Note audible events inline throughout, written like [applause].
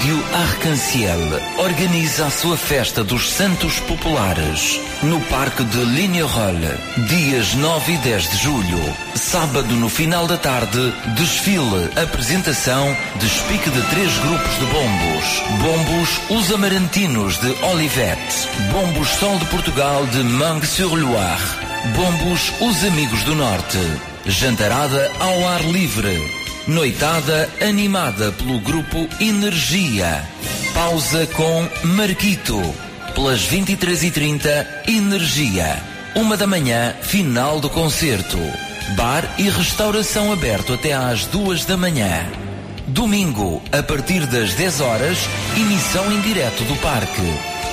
Rádio Arcanciel organiza a sua festa dos Santos Populares no Parque de Lignerolles, dias 9 e 10 de julho. Sábado, no final da tarde, desfile, apresentação, despique de três grupos de bombos. Bombos Os Amarantinos de Olivette, Bombos Sol de Portugal de Mangue-sur-Loire, Bombos Os Amigos do Norte. Jantarada ao ar livre. Noitada animada pelo grupo Energia. Pausa com Marquito. Pelas 23h30, Energia. Uma da manhã, final do concerto. Bar e restauração aberto até às duas da manhã. Domingo, a partir das 10 horas, emissão em direto do parque.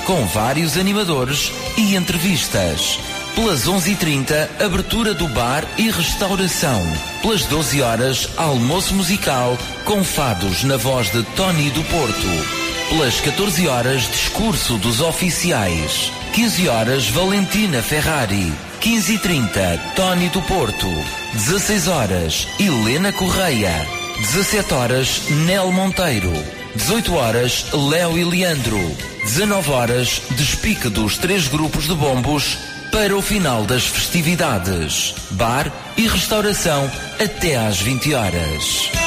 Com vários animadores e entrevistas. Pelas 11h30, abertura do bar e restauração. Pelas 12 horas, almoço musical com fados na voz de Tony do Porto. Pelas 14 horas, discurso dos oficiais. 15 horas, Valentina Ferrari. 15h30, Tony do Porto. 16 horas, Helena Correia. 17 horas, Nel Monteiro. 18 horas, Léo e Leandro. 19 horas, despique dos três grupos de bombos para o final das festividades. Bar e restauração até às 20 horas.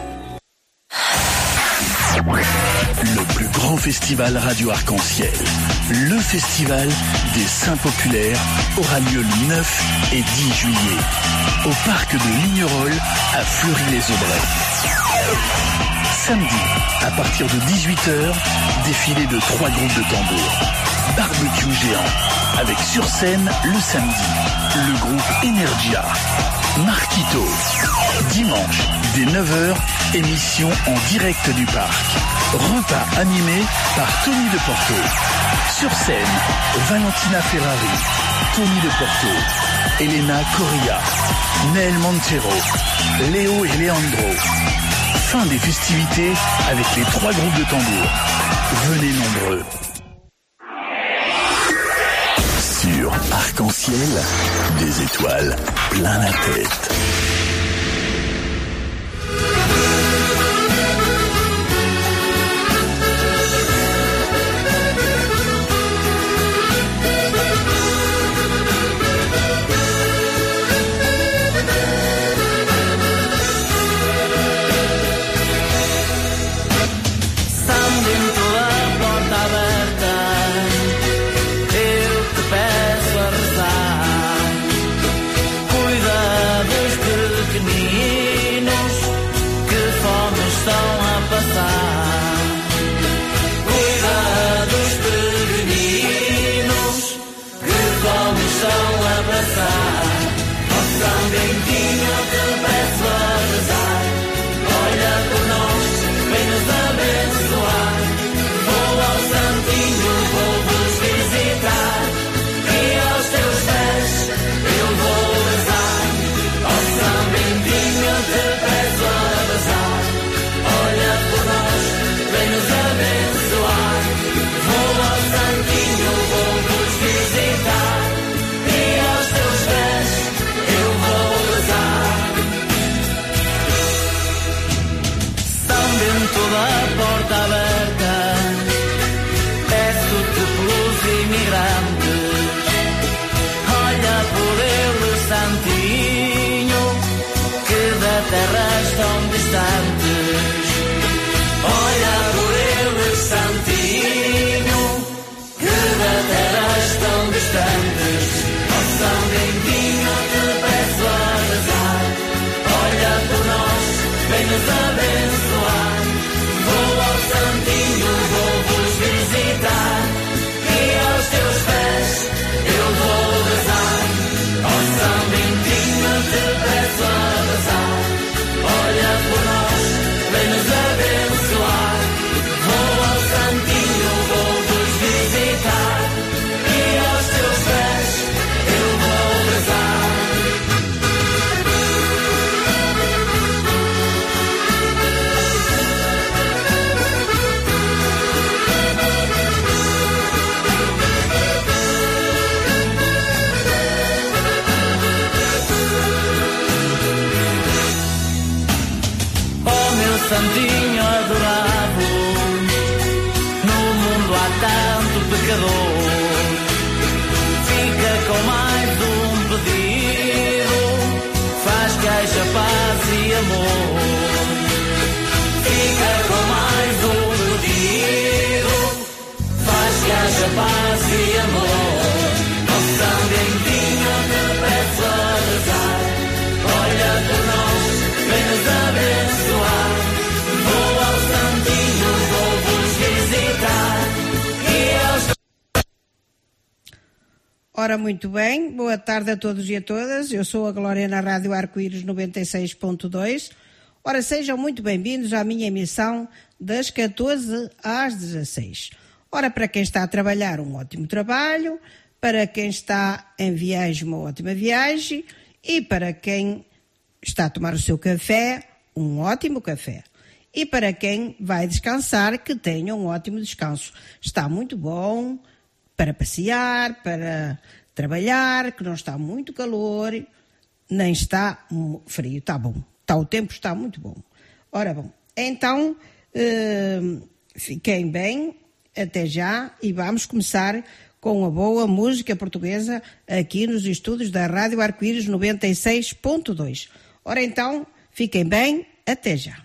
Le plus grand festival Radio Arc-en-Ciel, le festival des Saints Populaires, aura lieu le 9 et 10 juillet au parc de Lignerolles à Fleury-les-Aubrais. Samedi, à partir de 18h, défilé de trois groupes de tambours, barbecue géant, avec sur scène le samedi le groupe Energia. Marquito. Dimanche, dès 9h, émission en direct du parc. Repas animé par Tony de Porto. Sur scène, Valentina Ferrari, Tony de Porto, Elena Correa, Nel Montero, Léo et Leandro. Fin des festivités avec les trois groupes de tambour. Venez nombreux. Sur Arc-en-Ciel, des étoiles plein la tête. Muito bem, boa tarde a todos e a todas. Eu sou a Glória na Rádio Arco-Íris 96.2. Ora, sejam muito bem-vindos à minha emissão das 14 às 16. Ora, para quem está a trabalhar, um ótimo trabalho. Para quem está em viagem, uma ótima viagem. E para quem está a tomar o seu café, um ótimo café. E para quem vai descansar, que tenha um ótimo descanso. Está muito bom para passear, para trabalhar, que não está muito calor, nem está frio, está bom. Está, o tempo está muito bom. Ora bom, então hum, fiquem bem, até já, e vamos começar com a boa música portuguesa aqui nos estúdios da Rádio Arco-Íris 96.2. Ora então, fiquem bem, até já.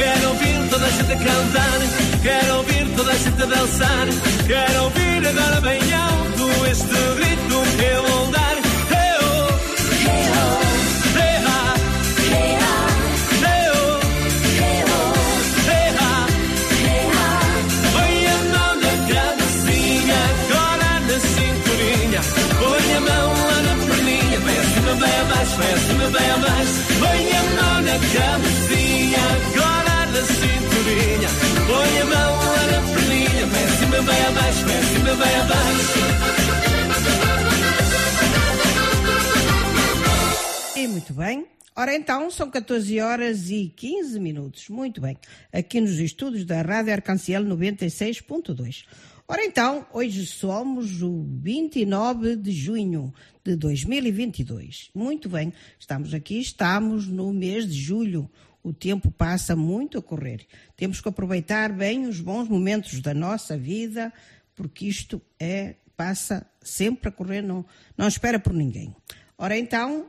Quero ouvir toda a gente cantar Quero ouvir toda a gente dançar. Quero ouvir agora bem alto este grito que eu vou dar. Hey-oh, hey-ha, hey-oh, hey-ha. Põe a mão na cabecinha, agora na cinturinha. Põe a mão lá na perninha, vai acima, vai abaixo, vai acima, vai abaixo. Põe a mão na cabecinha, cinturinha. Põe a mão lá na perninha, vai acima, vai abaixo, vai acima, vai abaixo. E muito bem. Ora então, são 14 horas e 15 minutos. Muito bem. Aqui nos estúdios da Rádio Arcanciel 96.2. Ora então, hoje somos o 29 de junho de 2022. Muito bem. Estamos aqui, estamos no mês de julho. O tempo passa muito a correr. Temos que aproveitar bem os bons momentos da nossa vida, porque isto é passa sempre a correr, não, não espera por ninguém. Ora então,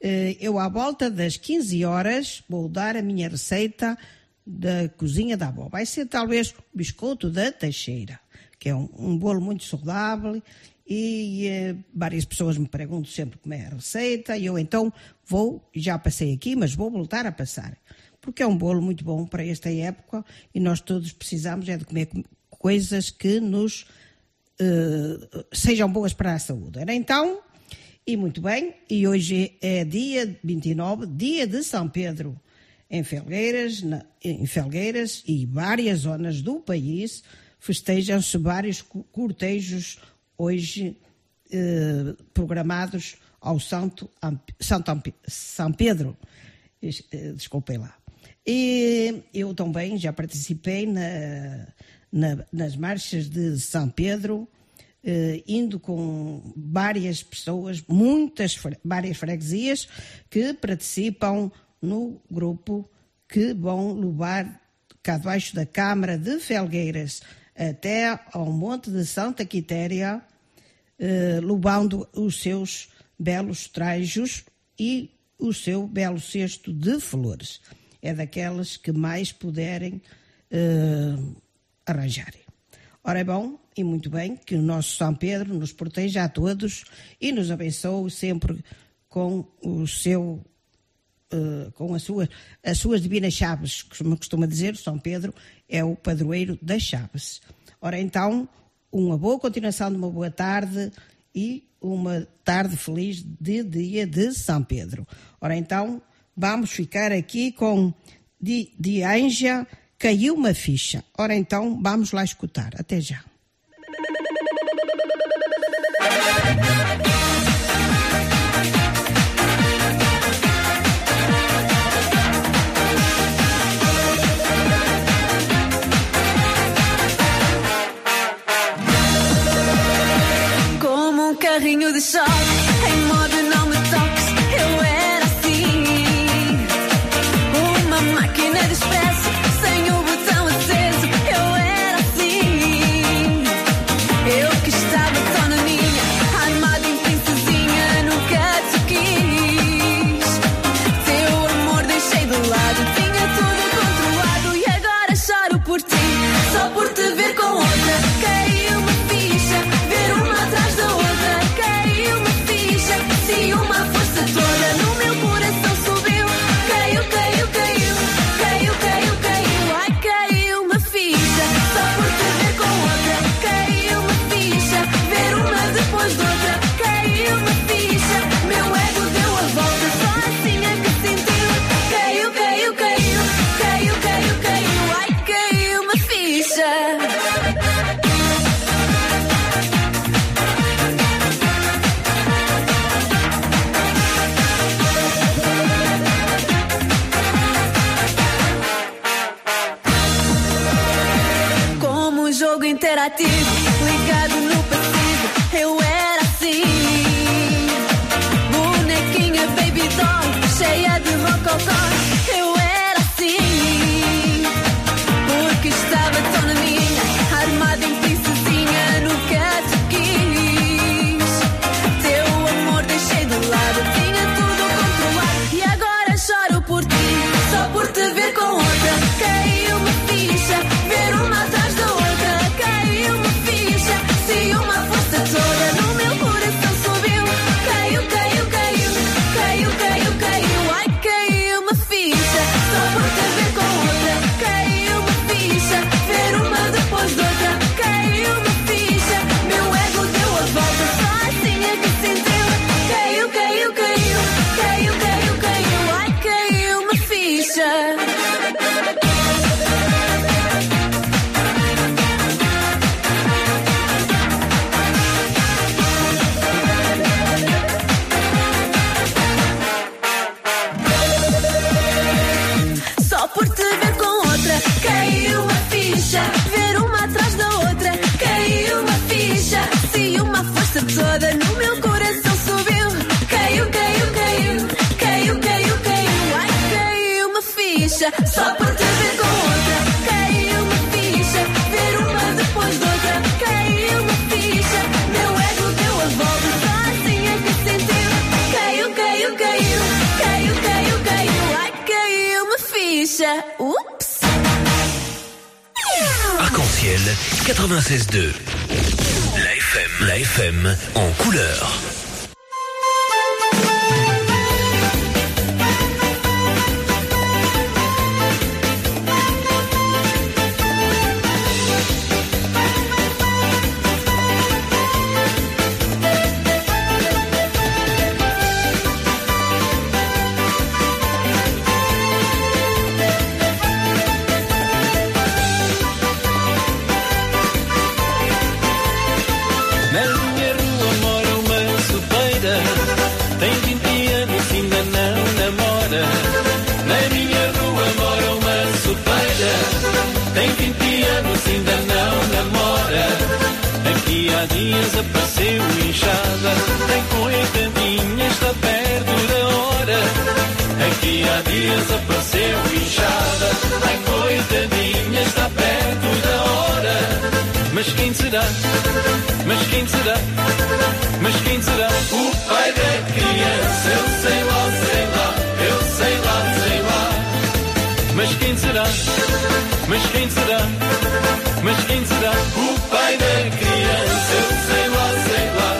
eh, eu à volta das 15 horas vou dar a minha receita da cozinha da avó. Vai ser talvez o biscoito da Teixeira, que é um, um bolo muito saudável e eh, várias pessoas me perguntam sempre como é a receita e eu então vou, já passei aqui, mas vou voltar a passar. Porque é um bolo muito bom para esta época e nós todos precisamos é de comer com- coisas que nos eh, sejam boas para a saúde. Era então, e muito bem, e hoje é dia 29, dia de São Pedro, em Felgueiras, na- em Felgueiras e várias zonas do país festejam-se vários co- cortejos hoje eh, programados ao Santo, Santo São Pedro. Eh, Desculpem lá. E eu também já participei na- na- nas marchas de São Pedro, eh, indo com várias pessoas, muitas, várias freguesias que participam no grupo que vão levar cá debaixo da Câmara de Felgueiras até ao Monte de Santa Quitéria, eh, levando os seus belos trajos e o seu belo cesto de flores. É daquelas que mais puderem eh, arranjarem. Ora é bom e muito bem que o nosso São Pedro nos proteja a todos e nos abençoe sempre com o seu eh, com a sua, as suas divinas chaves, como costuma dizer, São Pedro é o padroeiro das chaves. Ora então, uma boa continuação de uma boa tarde e uma tarde feliz de dia de São Pedro. Ora então, vamos ficar aqui com de, de Anja, caiu uma ficha. Ora então, vamos lá escutar. Até já. Como um carrinho de choque, em modo stehen sie da, wir stehen sie da, wir stehen sie da, Hub bei der was, Silber, was.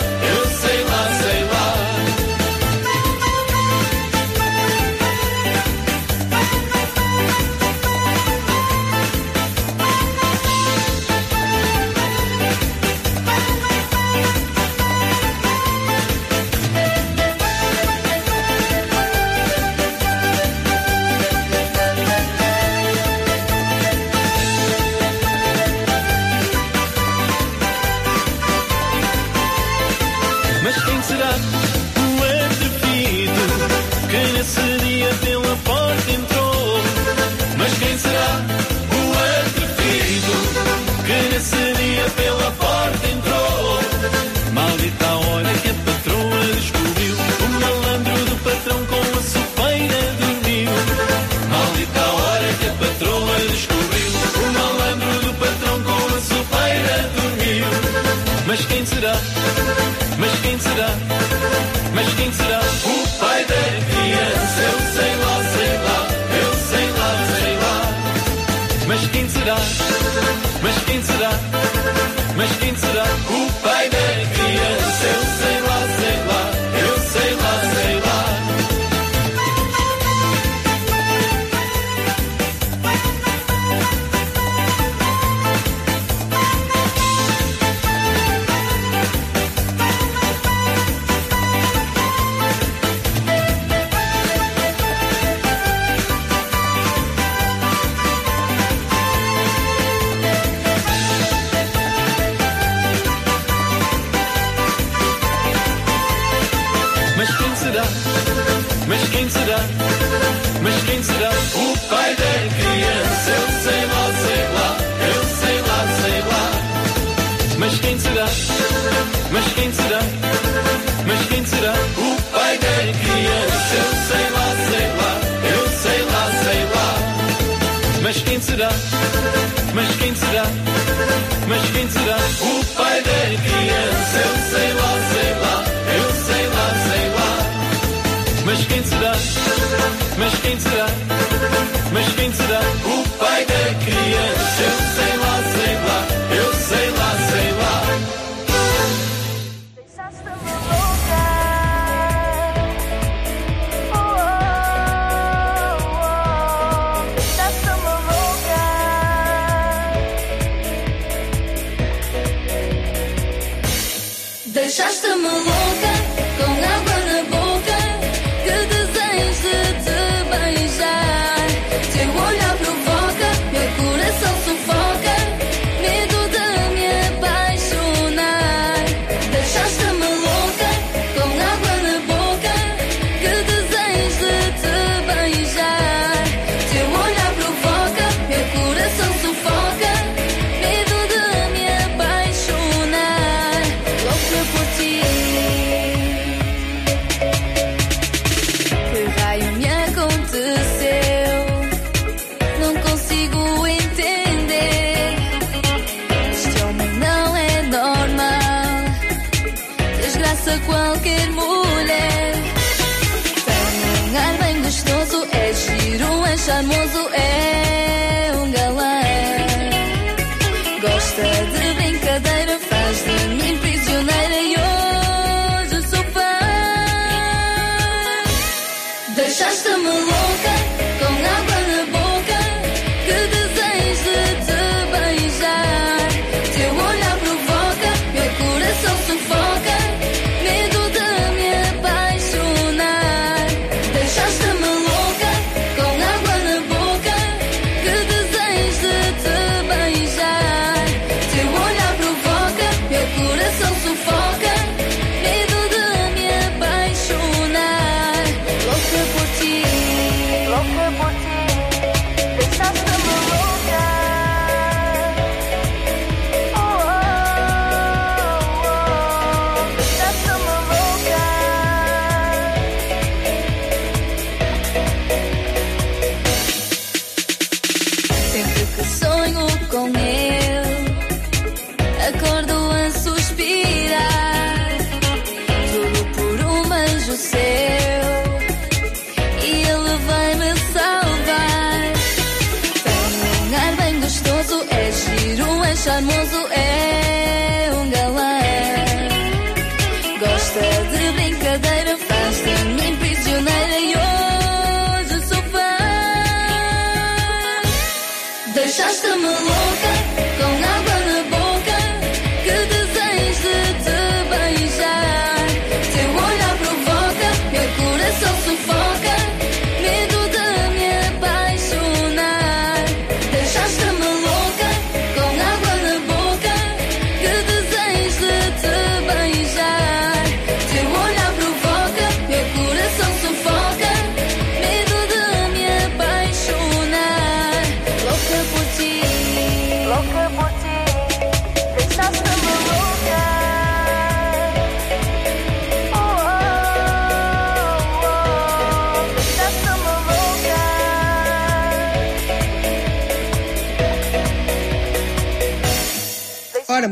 brincadeira faz de mim prisioneira e hoje sou fã. Deixaste-me louco.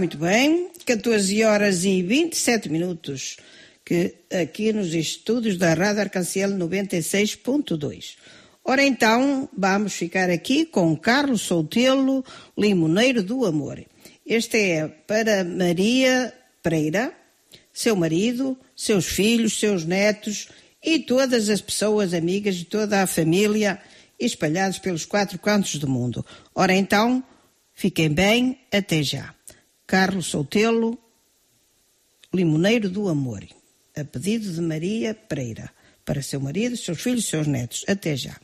Muito bem, 14 horas e 27 minutos, que aqui nos estúdios da Rádio Arcanciel 96.2. Ora então, vamos ficar aqui com Carlos Soutelo, Limoneiro do Amor. Este é para Maria Pereira, seu marido, seus filhos, seus netos e todas as pessoas amigas de toda a família espalhados pelos quatro cantos do mundo. Ora então, fiquem bem, até já. Carlos Soutelo, Limoneiro do Amor, a pedido de Maria Pereira, para seu marido, seus filhos e seus netos. Até já.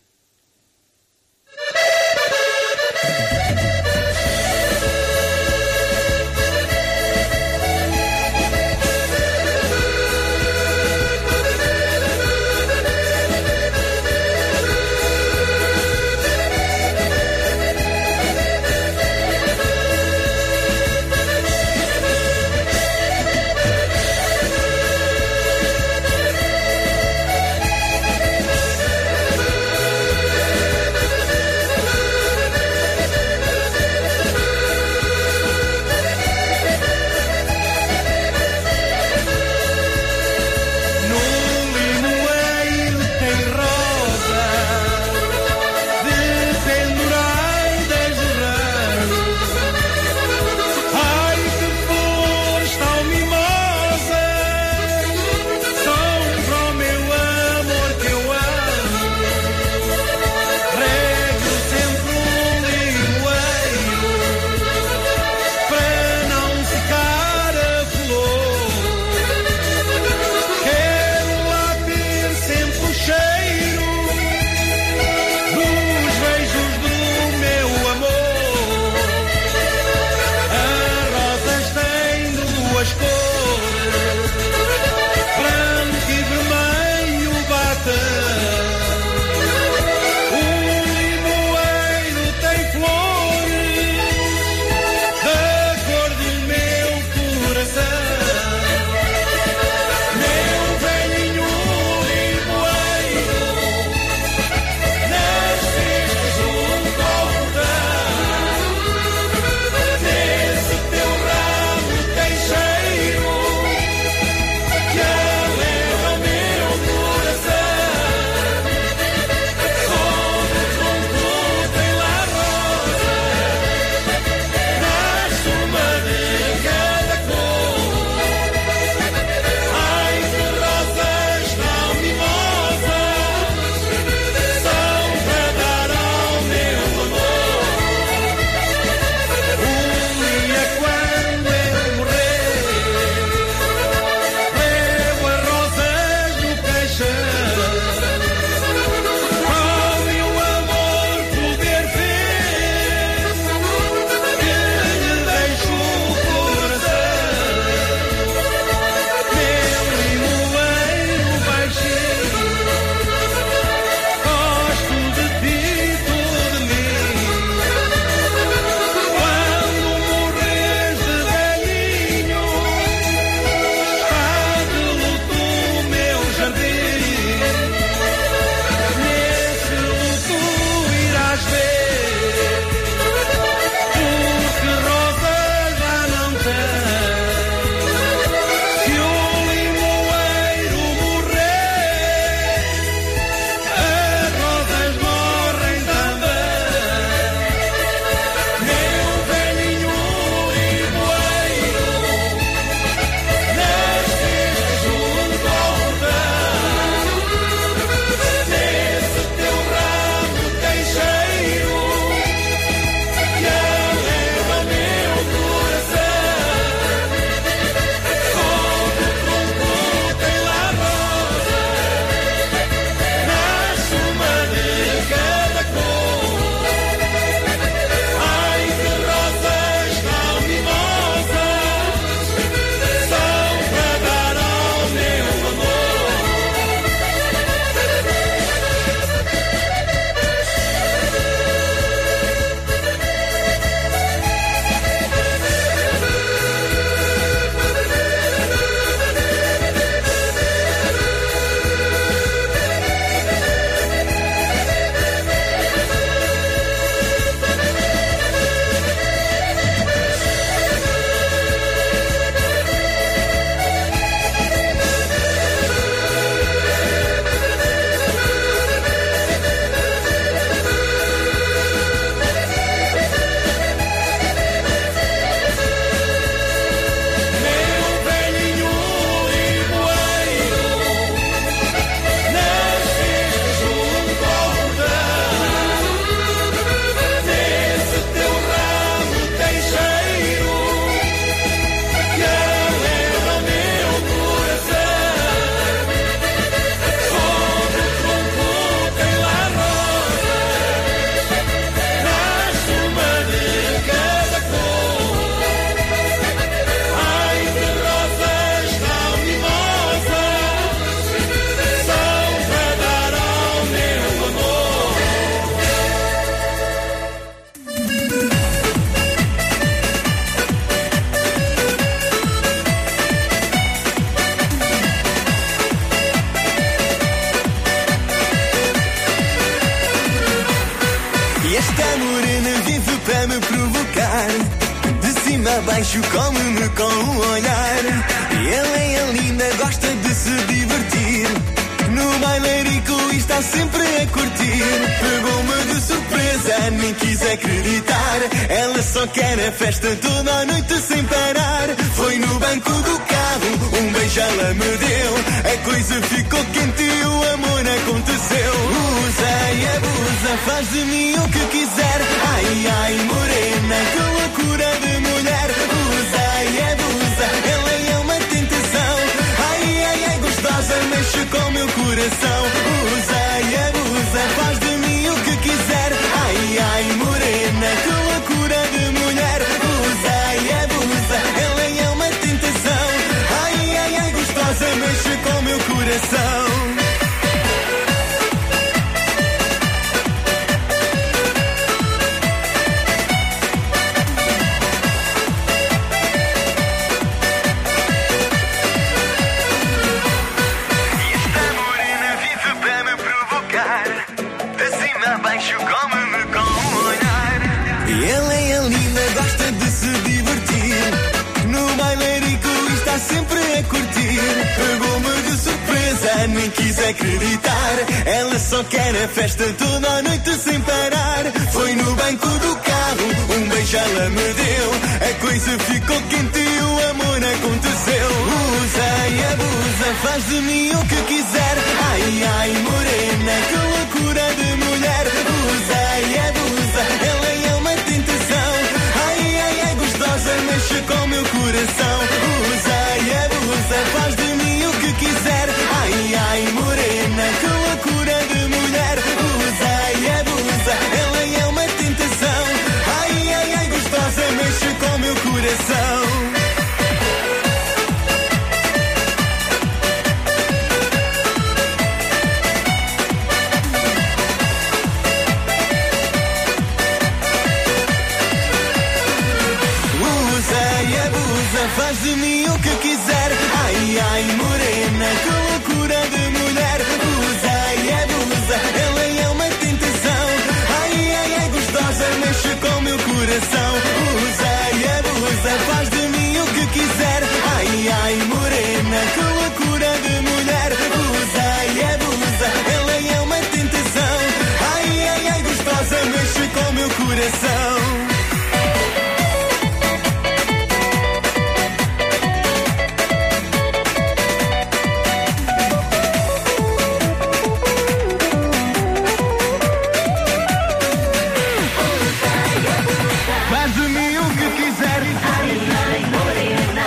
Faz de mim o que quiseres.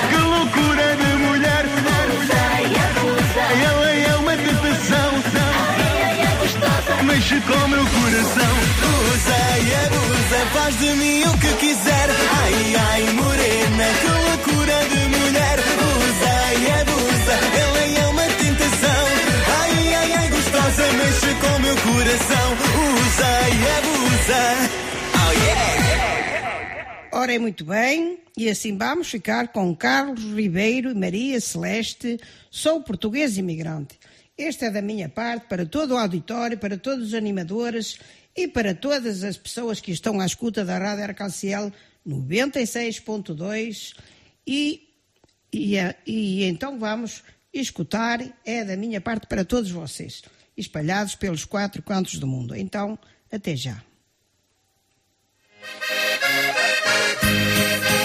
Que loucura de mulher. Ela é uma tentação. Mexe com meu coração. Usa e abusa, faz de mim o que quiser. Ai, ai, morena, que loucura. Ora, é muito bem, e assim vamos ficar com Carlos Ribeiro e Maria Celeste, sou português imigrante. Esta é da minha parte para todo o auditório, para todos os animadores e para todas as pessoas que estão à escuta da Rádio Arcanciel 96.2 e, e, e então vamos escutar, é da minha parte para todos vocês, espalhados pelos quatro cantos do mundo. Então, até já. Música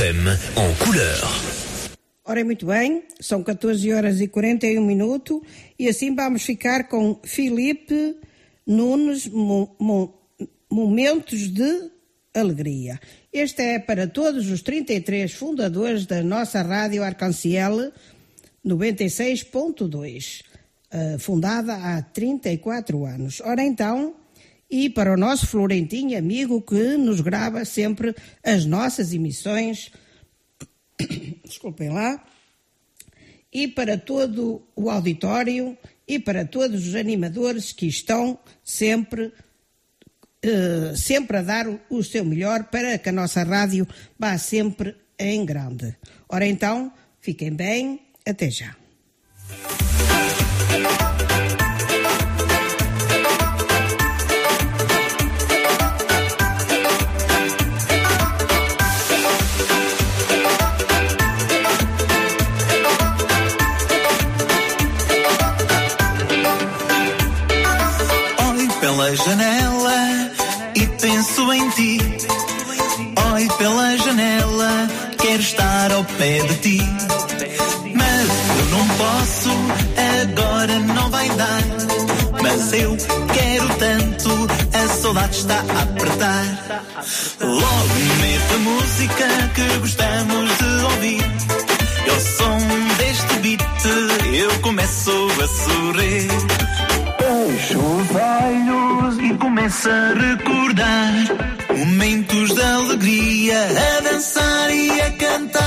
FM, en couleur. Ora, muito bem, são 14 horas e 41 minutos e assim vamos ficar com Filipe Nunes, Mo- Mo- Momentos de Alegria. Este é para todos os 33 fundadores da nossa Rádio Arcanciel 96.2, eh, fundada há 34 anos. Ora então, e para o nosso Florentinho amigo que nos grava sempre as nossas emissões [coughs] desculpem lá, e para todo o auditório e para todos os animadores que estão sempre, eh, sempre a dar o, o seu melhor para que a nossa rádio vá sempre em grande. Ora então, fiquem bem, até já. Janela e penso em ti. Olho pela janela, quero estar ao pé de ti. Mas eu não posso, agora não vai dar. Mas eu quero tanto, a saudade está a apertar. Logo mete a música que gostamos de ouvir. E ao som deste beat eu começo a sorrir. Fecho os olhos e começo a recordar momentos de alegria, a dançar e a cantar.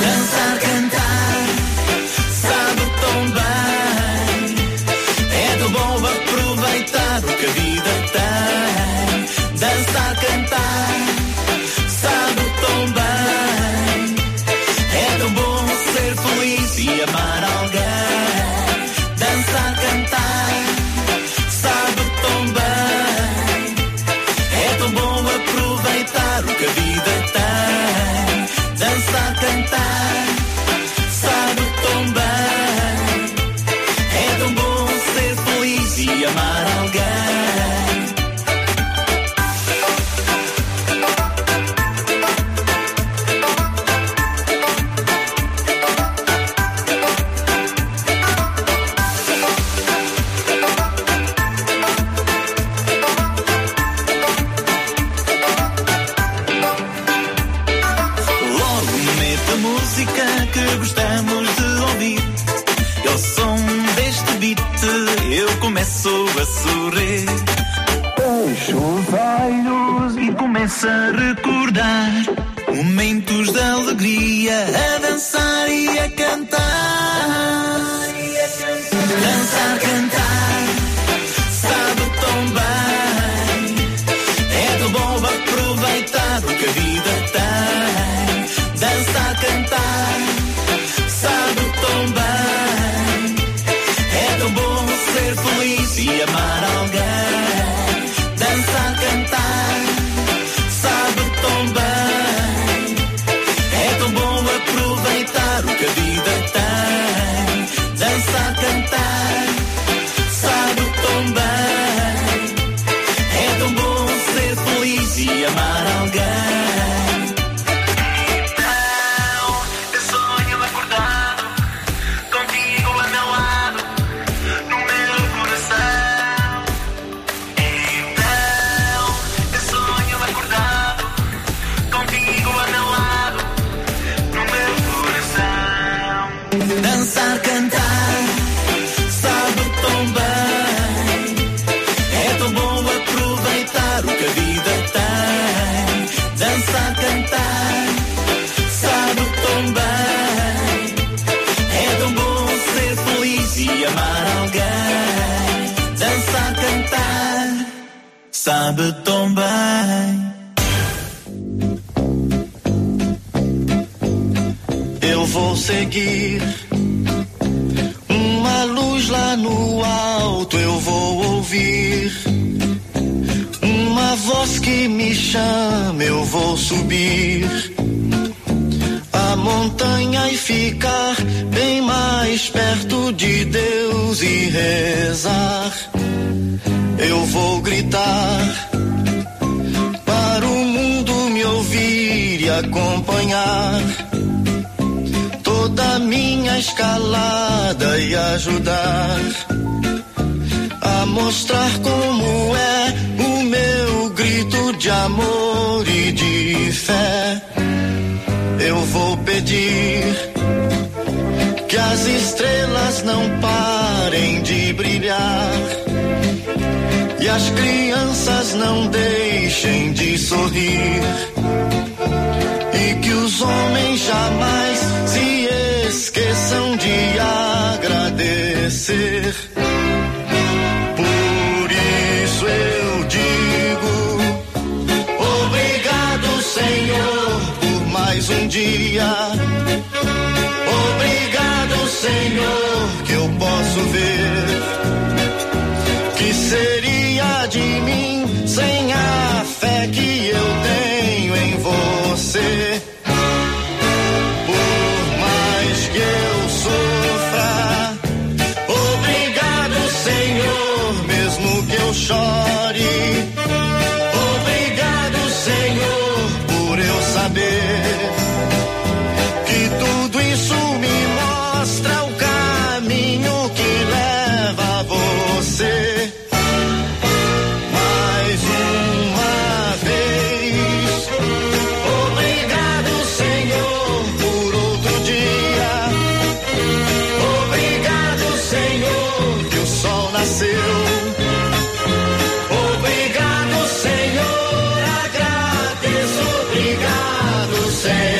Dançar, cantar, sorrir. Fecho os olhos e começo a recordar momentos de alegria, a dançar e a cantar. Dançar, cantar, subir. A montanha e ficar bem mais perto de Deus e rezar. Eu vou gritar para o mundo me ouvir e acompanhar. Toda minha escalada e ajudar a mostrar como é o meu grito de amor fé, eu vou pedir que as estrelas não parem de brilhar e as crianças não deixem de sorrir e que os homens jamais se esqueçam de amar. dia. Obrigado, Senhor, que eu posso ver say.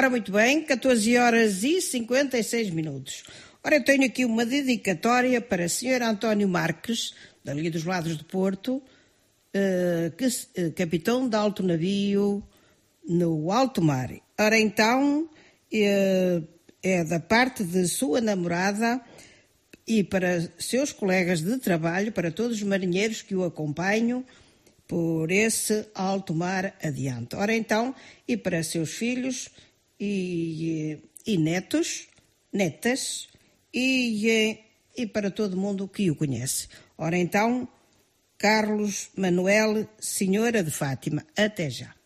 Ora, muito bem, 14 horas e 56 minutos. Ora, eu tenho aqui uma dedicatória para o Sr. António Marques, dali dos lados do Porto, eh, que, eh, capitão de alto navio no alto mar. Ora, então, eh, é da parte de sua namorada e para seus colegas de trabalho, para todos os marinheiros que o acompanham por esse alto mar adiante. Ora, então, e para seus filhos e, e netos, netas e, e para todo mundo que o conhece. Ora então, Carlos Manuel, Senhora de Fátima, até já.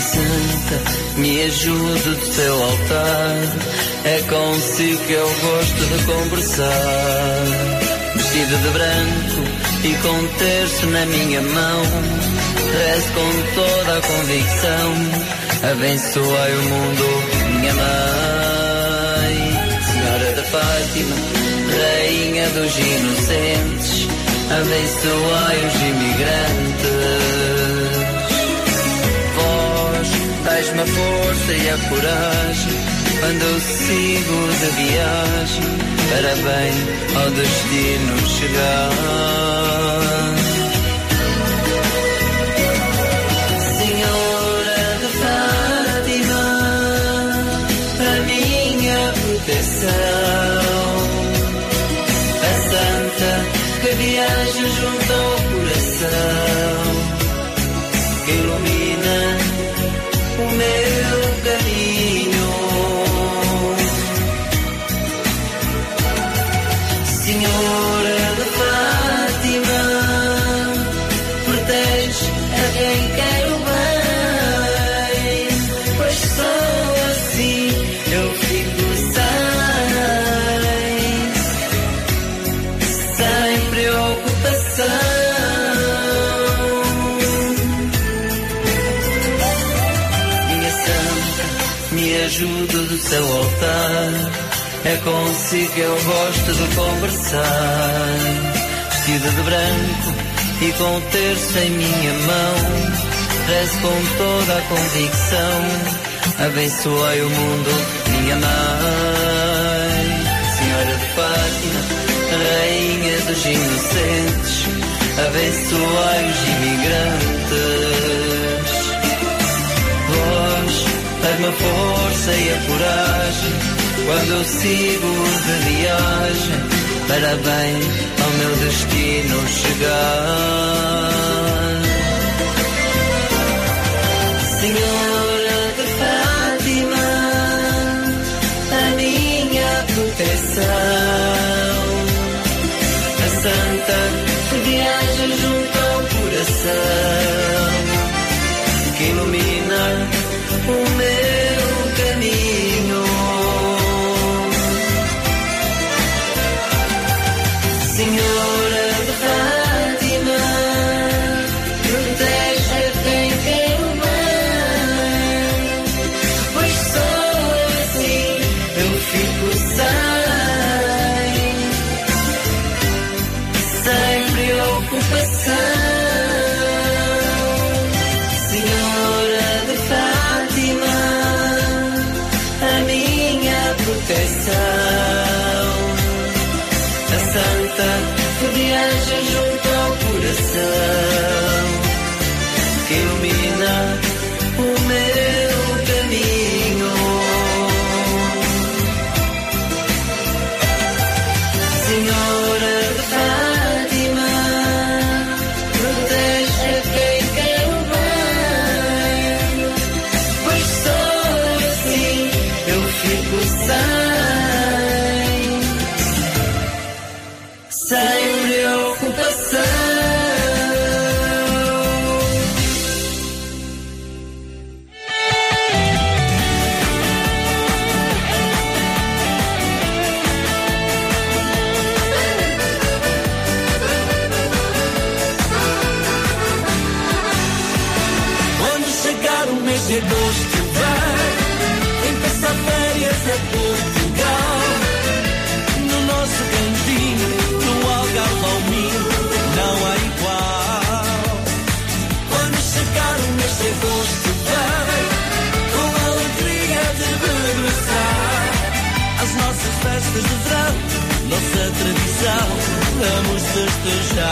Santa, me ajude do teu altar. É consigo que eu gosto de conversar. Vestida de branco e com terço na minha mão. Rezo com toda a convicção. Abençoai o mundo, minha mãe. Senhora da Fátima, Rainha dos Inocentes. Abençoai os imigrantes. Dais-me a força e a coragem. Quando eu sigo de viagem. Para bem ao destino chegar. Senhora de Fátima, a minha proteção, a santa que viaja junto ao coração, seu altar. É consigo que eu gosto de conversar. Vestida de branco e com o terço em minha mão. Rezo com toda a convicção. Abençoai o mundo, minha mãe. Senhora de Fátima, Rainha dos Inocentes. Abençoai os imigrantes. Dai-me a força e a coragem quando eu sigo de viagem para bem ao meu destino chegar. Senhora de Fátima, a minha proteção, a santa que viaja junto ao coração, que ilumina o meu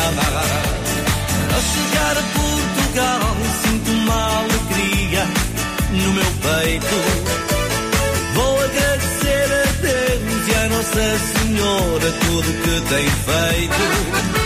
ao chegar a Portugal, sinto uma alegria no meu peito. Vou agradecer a Nossa Senhora tudo que tem feito.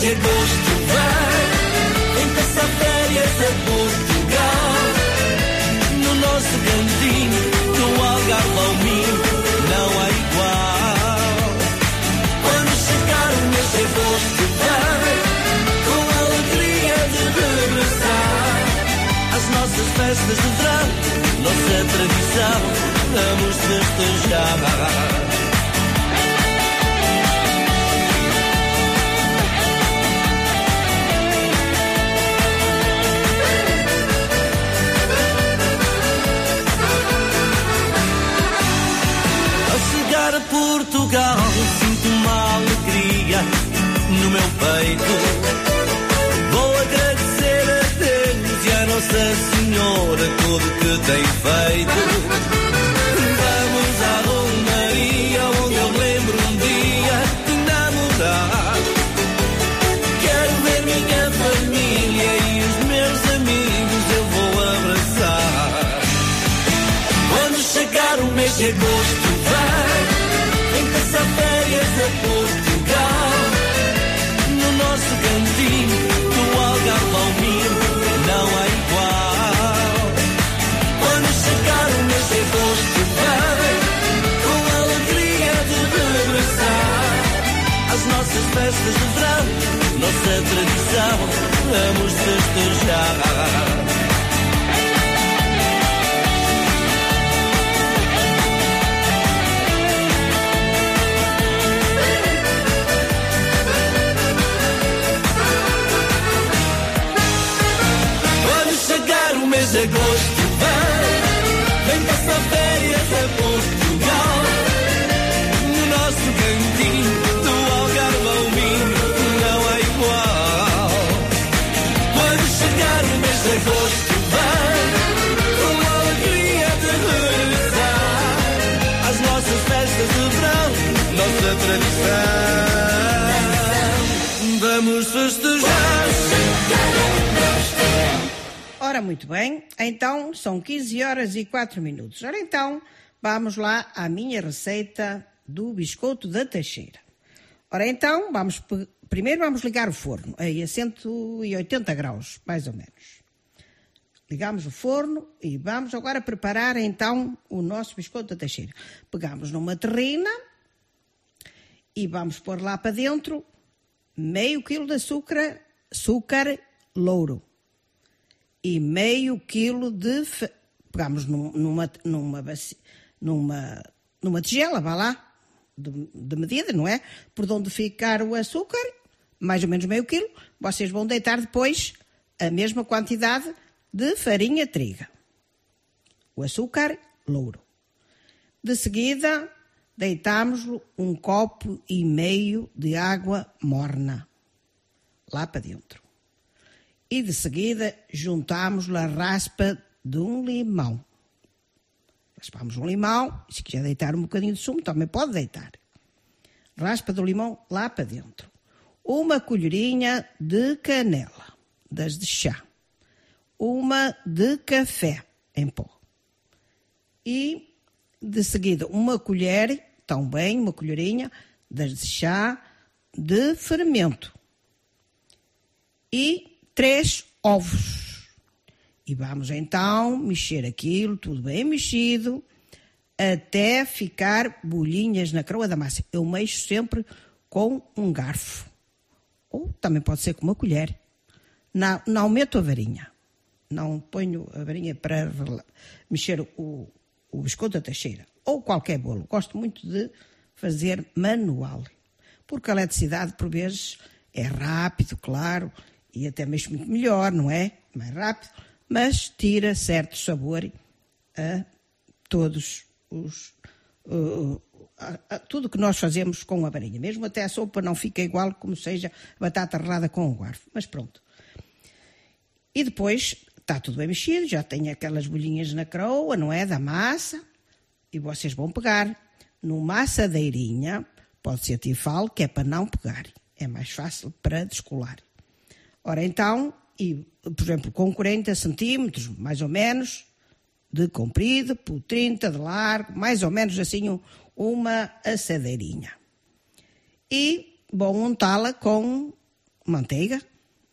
De agosto, vai, vem passar férias a Portugal. No nosso cantinho, do Algarve ao Minho, não há igual. Quando chegar o mês de agosto, com a alegria de regressar. As nossas festas de verão, nossa tradição, vamos festejar. Portugal, sinto uma alegria no meu peito. Vou agradecer a Deus e a Nossa Senhora tudo que tem feito. Vamos à Romaria, onde eu lembro um dia de namorar. Quero ver minha família e os meus amigos eu vou abraçar. Quando chegar o mês de agosto, férias a Portugal. No nosso cantinho, do Algarve ao Minho, não há igual. Quando chegar o mês de agosto, com a alegria de regressar. As nossas festas de verão, nossa tradição, vamos festejar. Ora, muito bem. Então, são 15 horas e 4 minutos. Ora, então, vamos lá à minha receita do biscoito da Teixeira. Ora, então, vamos primeiro vamos ligar o forno aí a 180 graus, mais ou menos. Ligamos o forno e vamos agora preparar então o nosso biscoito da Teixeira. Pegamos numa terrina e vamos pôr lá para dentro meio quilo de açúcar, açúcar louro e meio quilo de. Pegamos num- numa, numa, numa, numa tigela, vá lá, de, de medida, não é? Por onde ficar o açúcar, mais ou menos meio quilo, vocês vão deitar depois a mesma quantidade de farinha triga. O açúcar louro. De seguida, deitamos um copo e meio de água morna lá para dentro. E de seguida juntamos a raspa de um limão. Raspamos um limão, se quiser deitar um bocadinho de sumo, também pode deitar. Raspa do limão lá para dentro. Uma colherinha de canela, das de chá. Uma de café em pó. E de seguida uma colher, também uma colherinha, das de chá de fermento. E três ovos. E vamos então mexer aquilo, tudo bem mexido, até ficar bolinhas na croa da massa. Eu mexo sempre com um garfo. Ou também pode ser com uma colher. Não, não meto a varinha. Não ponho a varinha para mexer o, o biscoito da teixeira. Ou qualquer bolo. Gosto muito de fazer manual. Porque a eletricidade, por vezes, é rápido, claro, e até mesmo muito melhor, não é? Mais rápido, mas tira certo sabor a todos os. A, a tudo que nós fazemos com a varinha. Mesmo até a sopa não fica igual como seja batata ralada com o garfo. Mas pronto. E depois está tudo bem mexido, já tem aquelas bolhinhas na croa, não é? Da massa. E vocês vão pegar numa assadeirinha, pode ser tifal, que é para não pegar. É mais fácil para descolar. Ora então, e, por exemplo, com 40 centímetros, mais ou menos, de comprido, por 30 de largo, mais ou menos assim uma assadeirinha. E vou untá-la com manteiga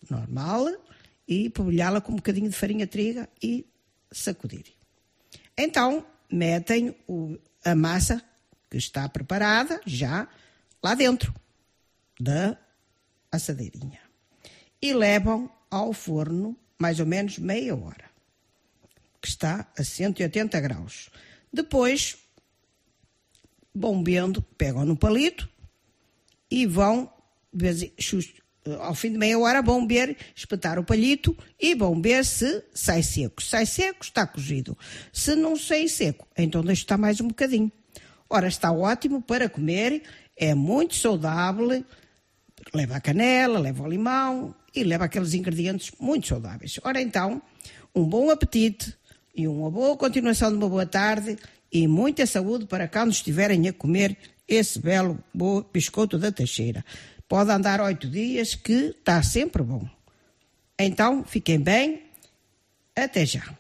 normal e polvilhá-la com um bocadinho de farinha de triga e sacudir. Então, metem o, a massa que está preparada já lá dentro da assadeirinha e levam ao forno mais ou menos meia hora, que está a 180 graus. Depois, bombando pegam no palito e vão, ao fim de meia hora, bombear, espetar o palito e bombear se sai seco. Se sai seco, está cozido. Se não sai seco, então deixa estar mais um bocadinho. Ora, está ótimo para comer, é muito saudável, leva a canela, leva o limão, e leva aqueles ingredientes muito saudáveis. Ora então, um bom apetite e uma boa continuação de uma boa tarde e muita saúde para quando estiverem a comer esse belo bom biscoito da Teixeira. Pode andar oito dias que está sempre bom. Então, fiquem bem. Até já.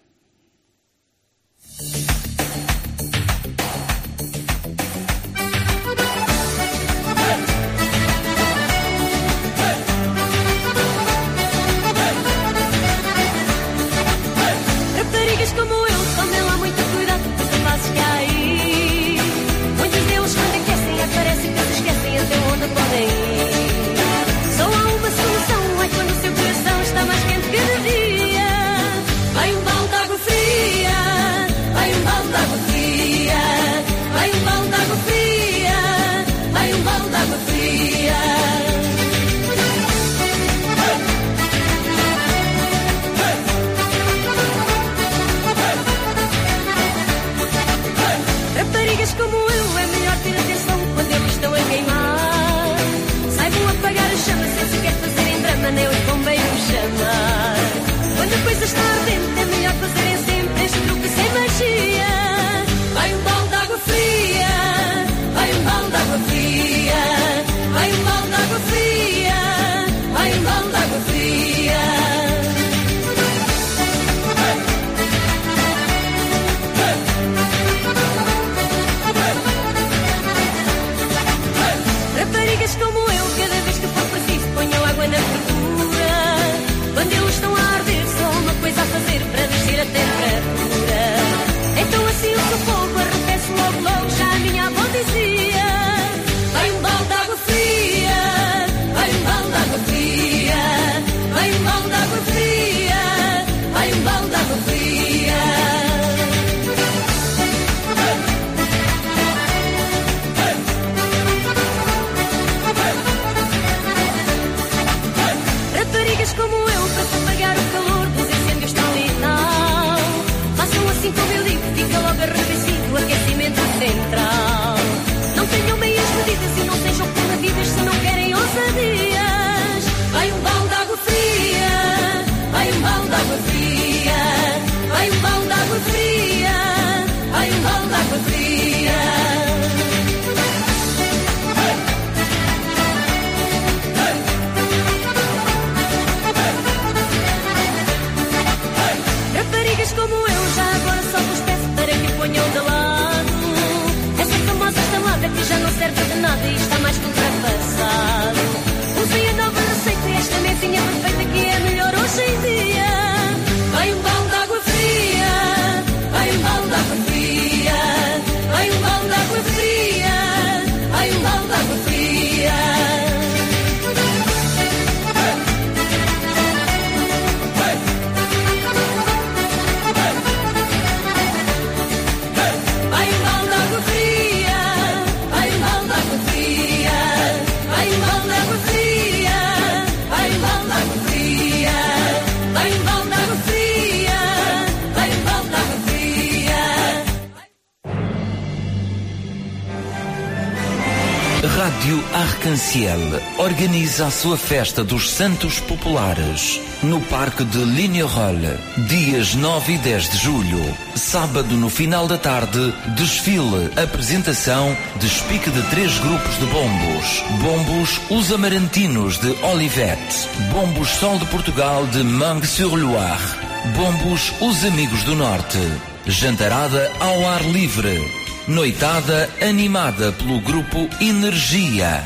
Arcanciel organiza a sua festa dos Santos Populares no Parque de Lignerolles, dias 9 e 10 de julho. Sábado, no final da tarde, desfile, apresentação, despique de três grupos de bombos. Bombos Os Amarantinos de Olivette, Bombos Sol de Portugal de Mangue-sur-Loire, Bombos Os Amigos do Norte. Jantarada ao ar livre. Noitada animada pelo grupo Energia.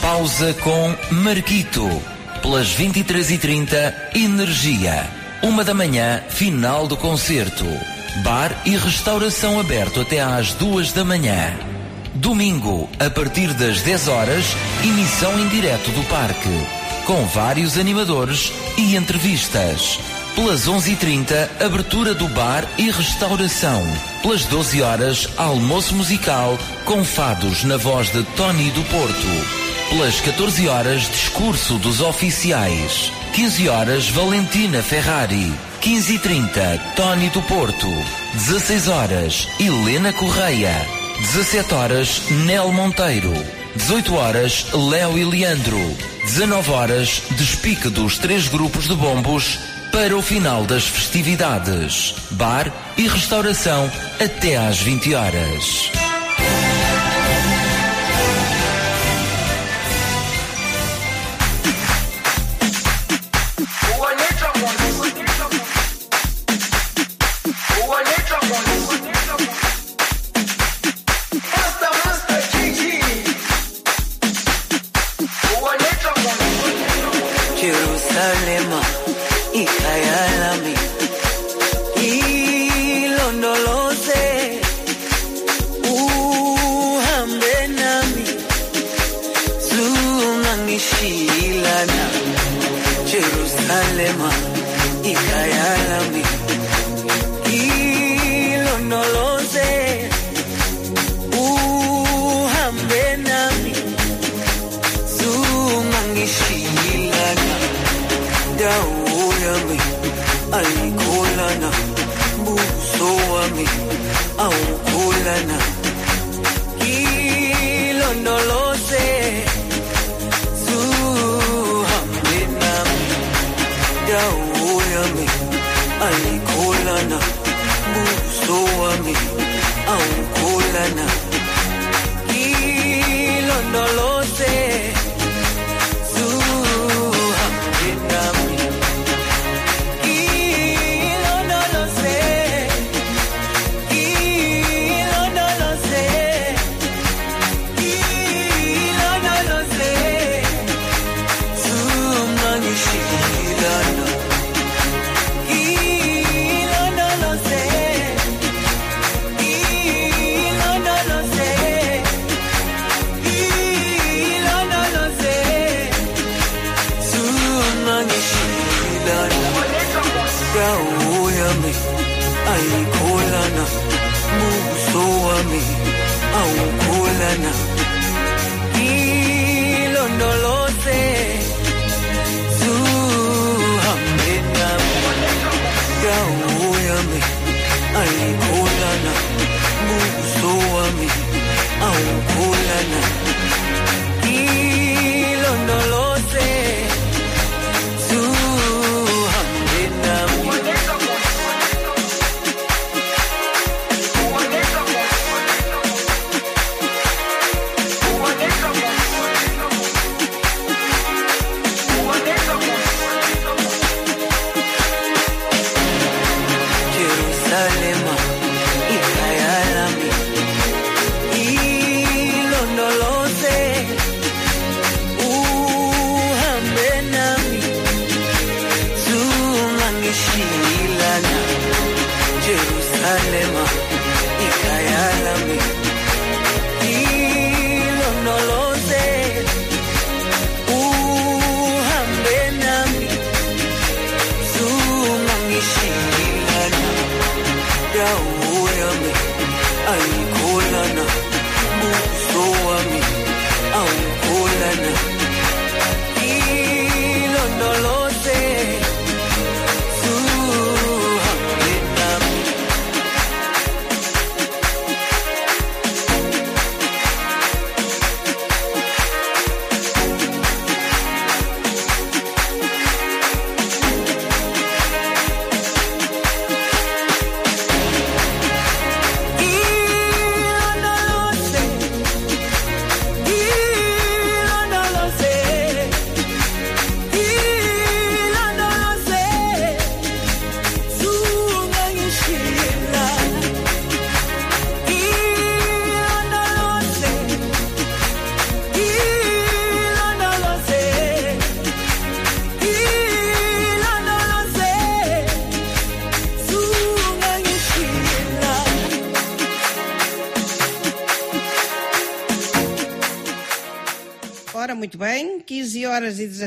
Pausa com Marquito. Pelas 23h30, Energia. Uma da manhã, final do concerto. Bar e restauração aberto até às duas da manhã. Domingo, a partir das 10 horas, emissão em direto do parque. Com vários animadores e entrevistas. Pelas 11h30, abertura do bar e restauração. Pelas 12 horas, almoço musical com fados na voz de Tony do Porto. Pelas 14 horas, discurso dos oficiais. 15 horas, Valentina Ferrari. 15h30, Tony do Porto. 16 horas, Helena Correia. 17 horas, Nel Monteiro. 18 horas, Léo e Leandro. 19 horas, despique dos três grupos de bombos para o final das festividades. Bar e restauração até às 20 horas.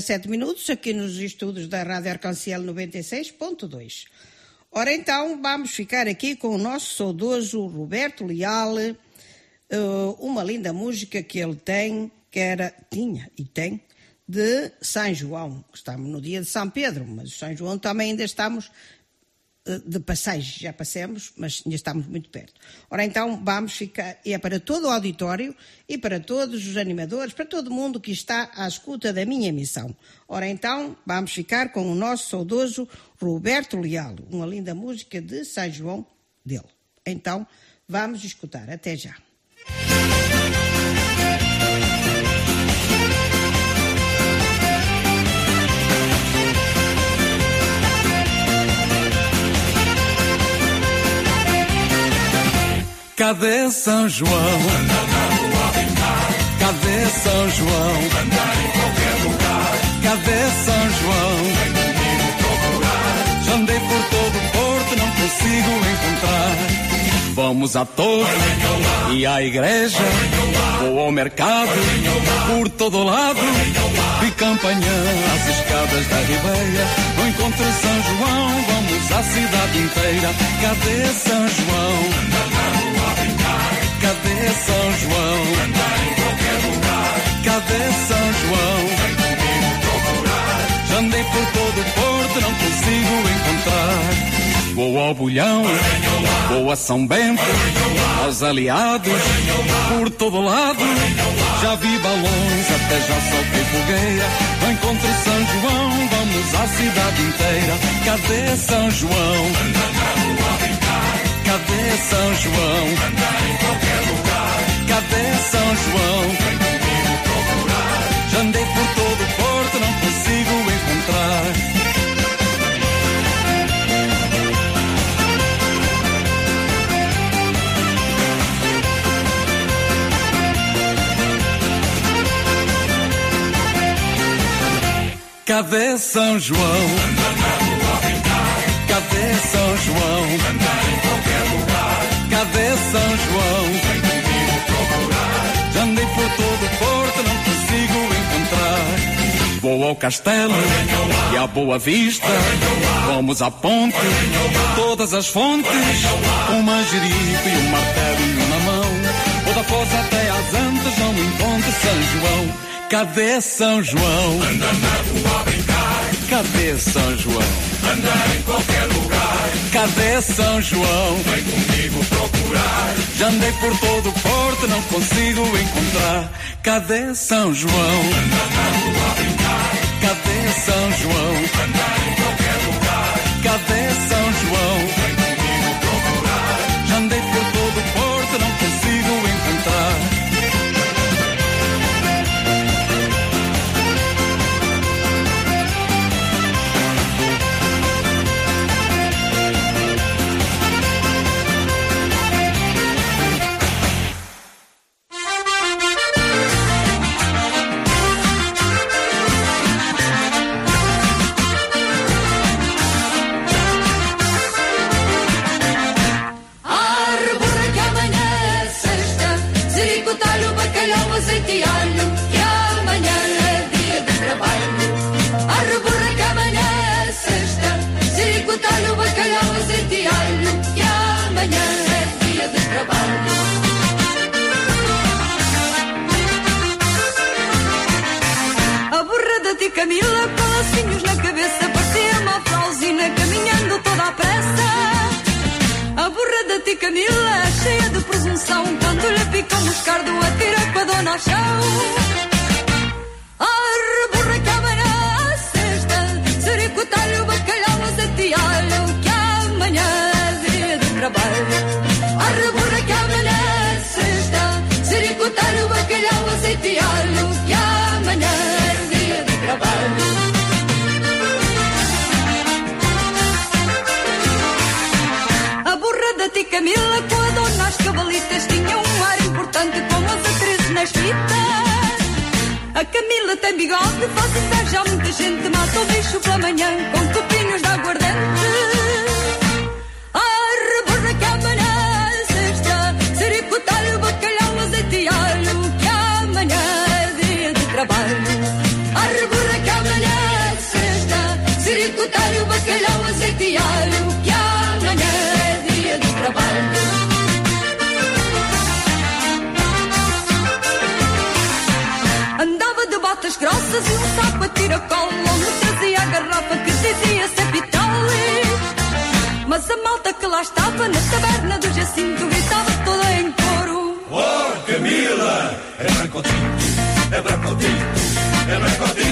17 minutos aqui nos estudos da Rádio Arcanciel 96.2. Ora, então, vamos ficar aqui com o nosso saudoso Roberto Leal, eh, uma linda música que ele tem, que era, tinha e tem, de São João. Estamos no dia de São Pedro, mas São João também ainda estamos de passagem, já passemos, mas ainda estamos muito perto. Ora, então vamos ficar, é para todo o auditório e para todos os animadores, para todo mundo que está à escuta da minha emissão. Ora, então vamos ficar com o nosso saudoso Roberto Leal, uma linda música de São João dele. Então vamos escutar. Até já. Cadê São João? Cadê São João? Cadê São João? Já andei por todo o Porto, não consigo encontrar. Vamos à torre e à igreja, ou ao mercado, por todo lado. De campanhã às escadas da Ribeira, não encontro São João, vamos à cidade inteira. Cadê São João? Cadê São João? Cadê São João? Já andei por todo o Porto, não consigo encontrar. Vou ao Bulhão, vou a São Bento, aos aliados, por todo lado. Já vi balões, até já soltei fogueira. Não encontro São João, vamos à cidade inteira. Cadê São João? Cadê São João? São João? Já andei por todo o Porto, não consigo encontrar. Cadê São João? Cadê São João? Cadê São João? Por todo o Porto, não consigo encontrar. Vou ao castelo e à Boa Vista. Vamos à ponte, todas as fontes. Um manjerito e um martelinho na mão. Vou da Foz até às Antas, não encontro São João. Cadê São João? Cadê São João? Andar em qualquer lugar. Cadê São João? Vem comigo procurar. Já andei por todo o Porto, não consigo encontrar. Cadê São João? Cadê São João? Andar em qualquer lugar. Cadê São na cabeça, parecia uma flauzina caminhando toda à pressa. A burra da tia cheia de presunção, quando lhe pica um moscardo, atira com a dona ao chão. Camila tem bigode, faz inveja a muita gente, mata. O bicho pela manhã com copinhos mas a malta que lá estava na taberna do Jacinto gritava toda em coro. Oh, Camila! É branco tinto, é branco tinto, é branco tinto.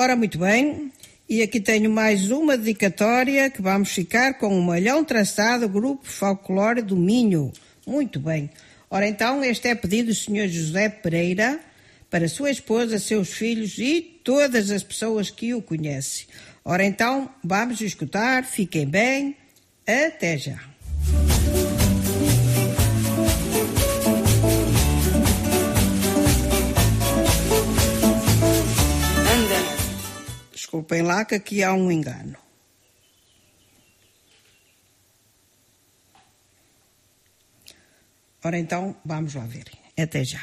Ora, muito bem, e aqui tenho mais uma dedicatória que vamos ficar com o um malhão traçado Grupo Folclore do Minho. Muito bem. Ora, então, este é pedido do Sr. José Pereira para sua esposa, seus filhos e todas as pessoas que o conhecem. Ora, então, vamos escutar. Fiquem bem. Até já. Penlaca que aqui há um engano. Ora então, vamos lá ver. Até já.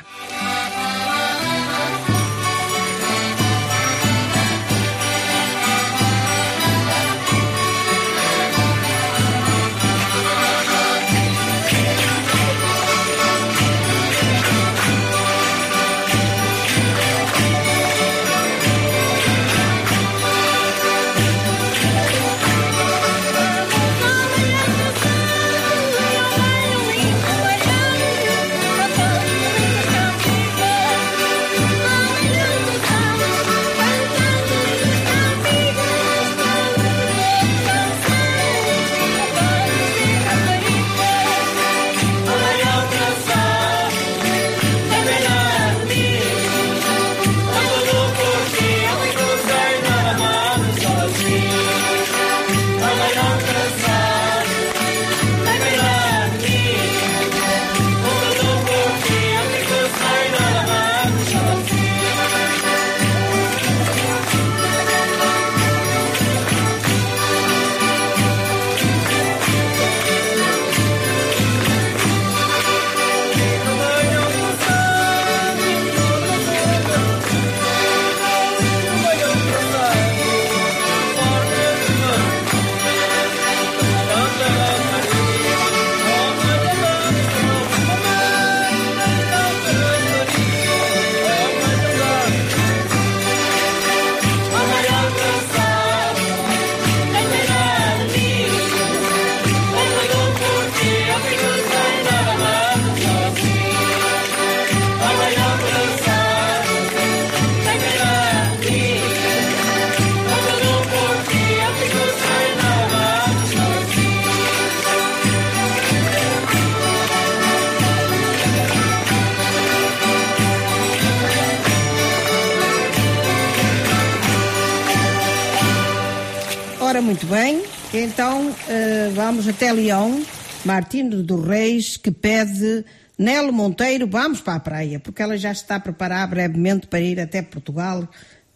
Então eh, vamos até Leão, Martino do Reis, que pede Nelo Monteiro, vamos para a praia, porque ela já está a preparar brevemente para ir até Portugal,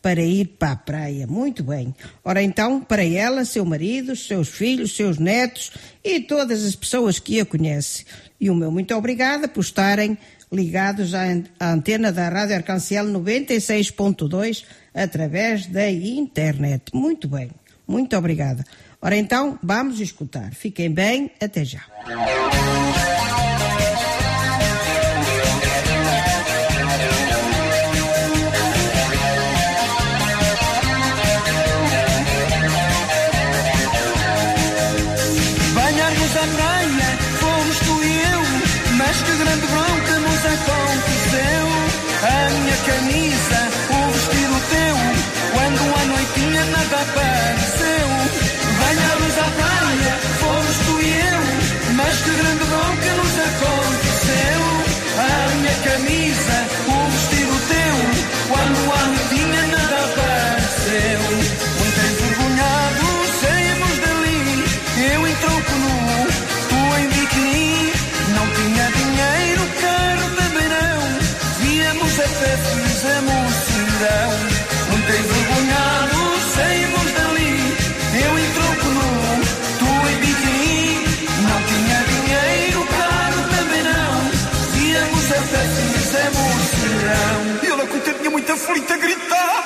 para ir para a praia. Muito bem. Ora então, para ela, seu marido, seus filhos, seus netos e todas as pessoas que a conhecem. E o meu muito obrigada por estarem ligados à, an- à antena da Rádio Arcanciel 96.2 através da internet. Muito bem. Muito obrigada. Ora então, vamos escutar. Fiquem bem, até já. Serão. Muito envergonhado, saímos dali, eu em tronco nu, tu em biquíni. Não tinha dinheiro, carro também não. Viemos a pé, fizemos serão. E ela, coitadinha, muito aflita, a gritar.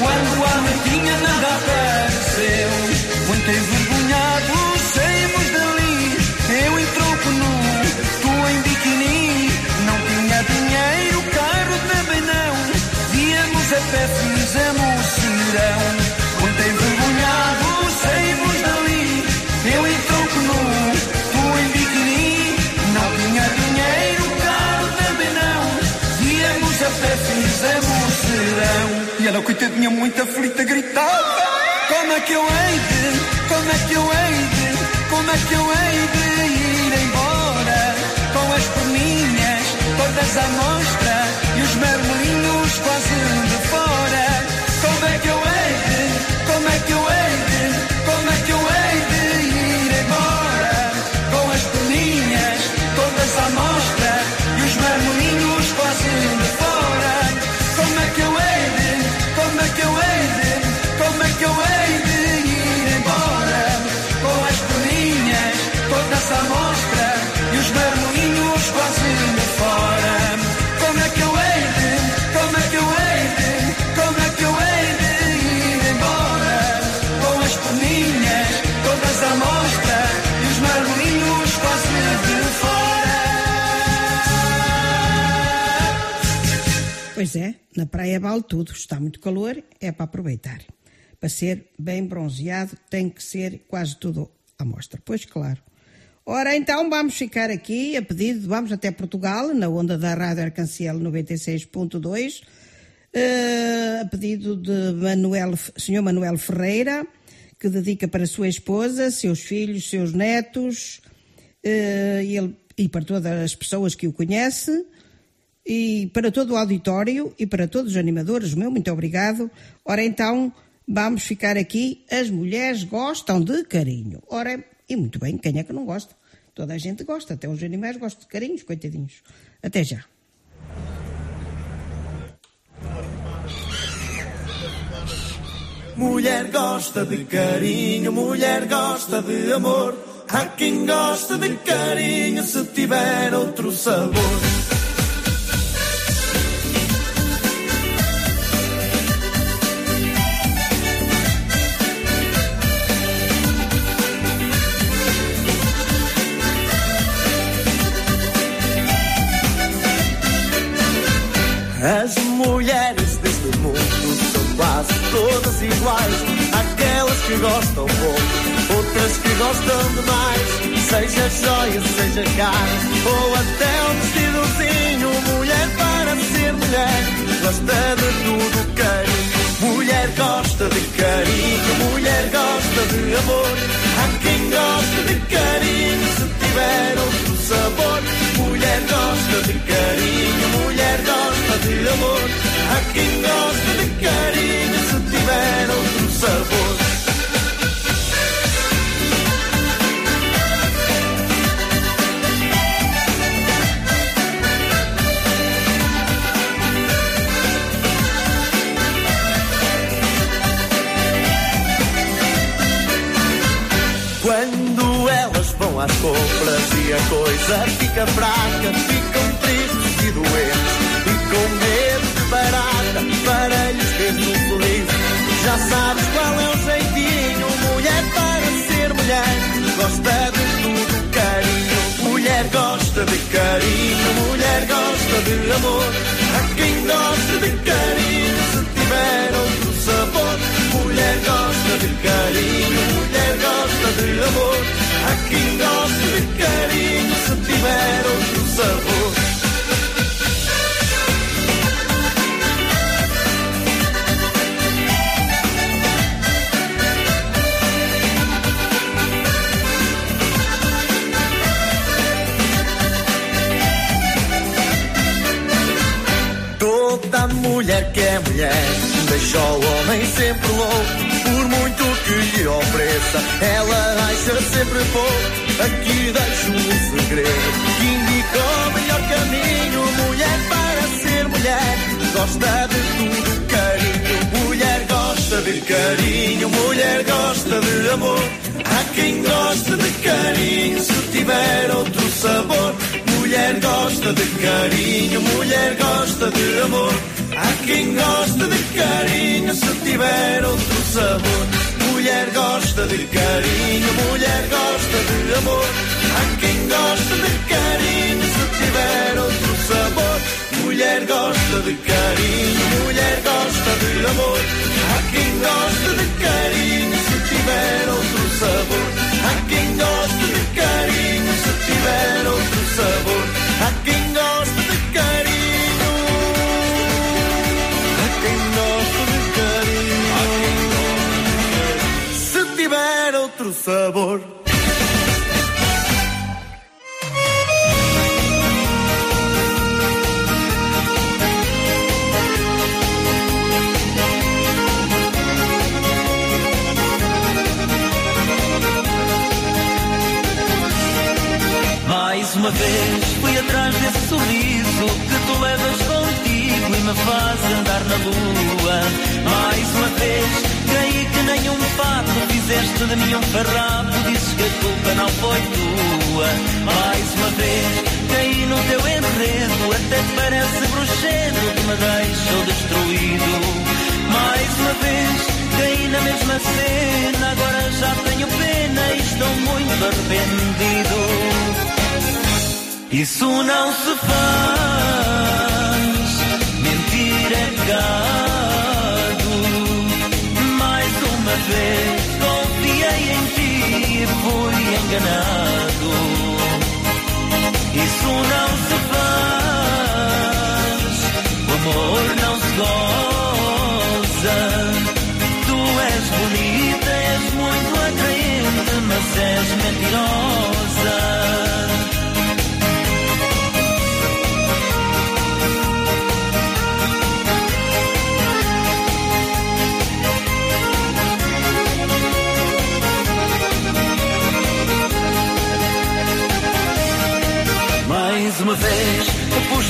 Quando a noitinha nada apareceu. Ela, coitadinha, muito aflita, gritava. Como é que eu hei de, como é que eu hei de, como é que eu hei de ir embora com as perninhas todas à mostra e os mermelinhos quase de fora? Como é que eu hei de, como é que eu hei Pois é, na praia vale tudo. Está muito calor, é para aproveitar. Para ser bem bronzeado, tem que ser quase tudo à mostra. Pois claro. Ora, então vamos ficar aqui a pedido, vamos até Portugal, na onda da Rádio Arcanciel 96.2, eh, a pedido de Manuel, Sr. Manuel Ferreira, que dedica para sua esposa, seus filhos, seus netos, eh, ele- e para todas as pessoas que o conhecem, e para todo o auditório e para todos os animadores, meu muito obrigado. Ora então, vamos ficar aqui. As mulheres gostam de carinho. Ora, e muito bem, quem é que não gosta? Toda a gente gosta, até os animais gostam de carinhos, coitadinhos. Até já. Mulher gosta de carinho, mulher gosta de amor. Há quem gosta de carinho se tiver outro sabor. Iguais. Aquelas que gostam pouco, outras que gostam demais. Seja joia, seja carne, ou até um vestidozinho. Mulher para ser mulher, gosta de tudo carinho. Mulher gosta de carinho, mulher gosta de amor. Há quem gosta de carinho se tiver outro sabor. Mulher gosta de carinho, mulher gosta de amor. Há quem gosta de carinho tiver outro sabor. Quando elas vão às compras e a coisa fica fraca, ficam tristes e doentes e com medo de barata para lhes ter um sorriso. Já sabes qual é o jeitinho, mulher para ser mulher, gosta de tudo carinho. Mulher gosta de carinho, mulher gosta de amor. Há quem gosta de carinho se tiver outro sabor. Mulher gosta de carinho, mulher gosta de amor. Há quem gosta de carinho se tiver outro sabor. Toda mulher que é mulher deixa o homem sempre louco. Por muito que lhe ofereça, ela acha sempre pouco. Aqui deixo um segredo que indica o melhor caminho. Mulher para ser mulher, gosta de tudo carinho. Mulher gosta de carinho, mulher gosta de amor. Há quem gosta de carinho se tiver outro sabor. Mulher gosta de carinho, mulher gosta de amor. Há quem gosta de carinho se tiver outro sabor. Mulher gosta de carinho, mulher gosta de amor. Há quem gosta de carinho se tiver outro sabor. Mulher gosta de carinho, mulher gosta de amor. Há quem gosta de carinho se tiver outro sabor. Há quem gosta de carinho se tiver outro sabor. Há quem gosta de carinho. Há quem gosta de carinho. Se tiver outro sabor. Uma vez fui atrás desse sorriso que tu levas contigo e me faz andar na lua. Mais uma vez caí que nem um pato, fizeste de mim um farrapo, dizes que a culpa não foi tua. Mais uma vez caí no teu enredo, até parece bruxedo que me deixou destruído. Mais uma vez caí na mesma cena, agora já tenho pena e estou muito arrependido. Isso não se faz, mentir é pecado. Mais uma vez confiei em ti e fui enganado. Isso não se faz, o amor não se goza.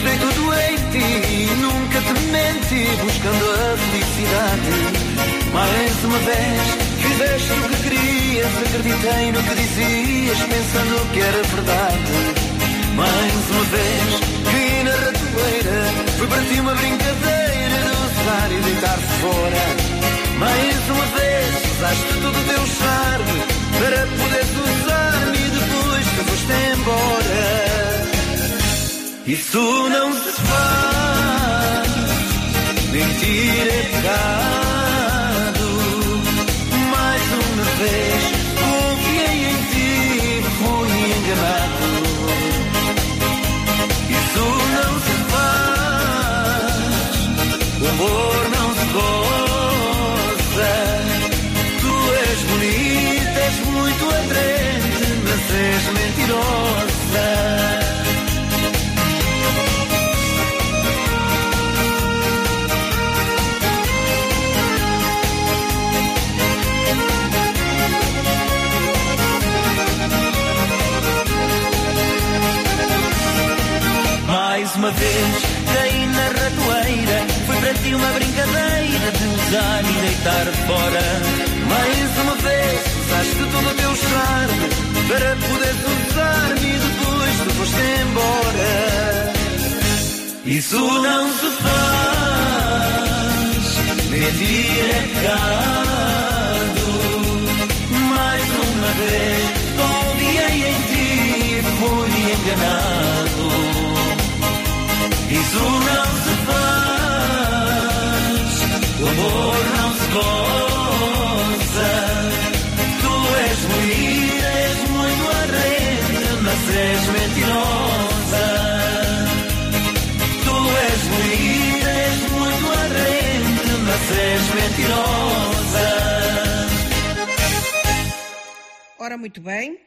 Tudo em ti, nunca te menti, buscando a felicidade. Mais uma vez fizeste o que querias, acreditei no que dizias, pensando que era verdade. Mais uma vez caí na ratoeira, foi para ti uma brincadeira de usar e deitar fora. Mais uma vez usaste todo o teu charme para poderes usar-me e depois te foste embora. Isso não se faz, mentir é pecado. Mais uma vez confiei em ti, fui enganado. Isso não se faz, o amor não se goza. Tu és bonita, és muito atraente, mas és mentirosa. Vez caí na ratoeira Foi para ti uma brincadeira De usar e deitar fora. Mais uma vez usaste todo o teu charme Para poderes usar-me e depois tu foste embora. Isso não se faz Mentir é pecado. Mais uma vez confiei em ti Fui enganado isso não se faz, o amor não se goza. Tu és bonita, és muito arrente, mas és mentirosa. Tu és bonita, és muito arrente, mas és mentirosa. Ora, muito bem.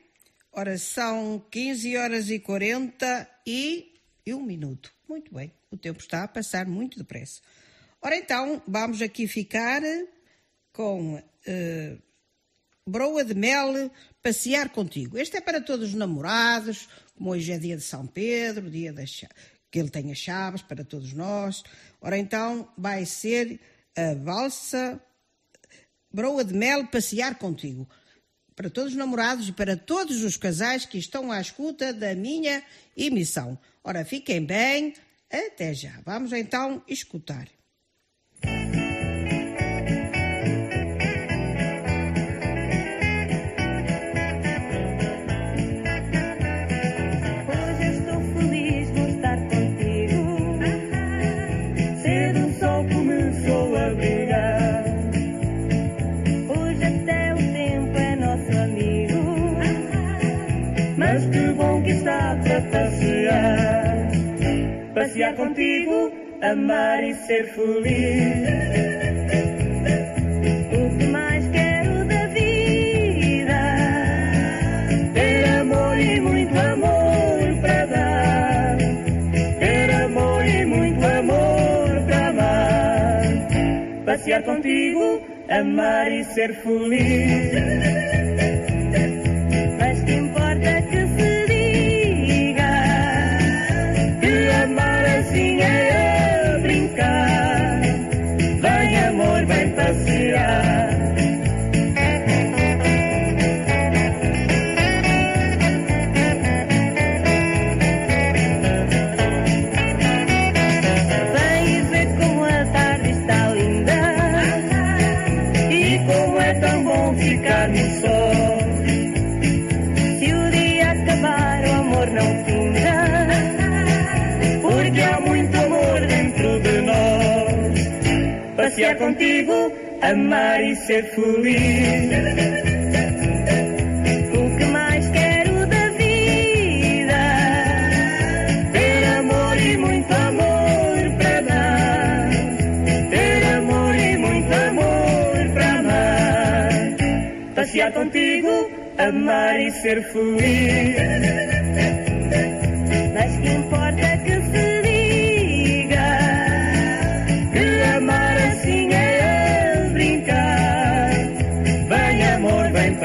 Ora, são 15 horas e 40 e, e um minuto. Muito bem. O tempo está a passar muito depressa. Ora, então, vamos aqui ficar com eh, broa de mel, passear contigo. Este é para todos os namorados, como hoje é dia de São Pedro, dia cha- que ele tem as chaves para todos nós. Ora, então, vai ser a valsa broa de mel, passear contigo para todos os namorados e para todos os casais que estão à escuta da minha emissão. Ora, fiquem bem, até já. Vamos então escutar. Amor e muito amor para amar. Passear contigo, amar e ser feliz. Amar e ser feliz. O que mais quero da vida? Ter amor e muito amor para dar. Ter amor e muito amor para amar. Passear contigo, amar e ser feliz.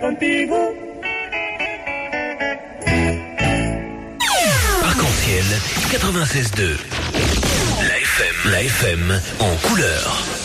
contigo. Arc-en-ciel 96.2. La FM, la FM en couleur.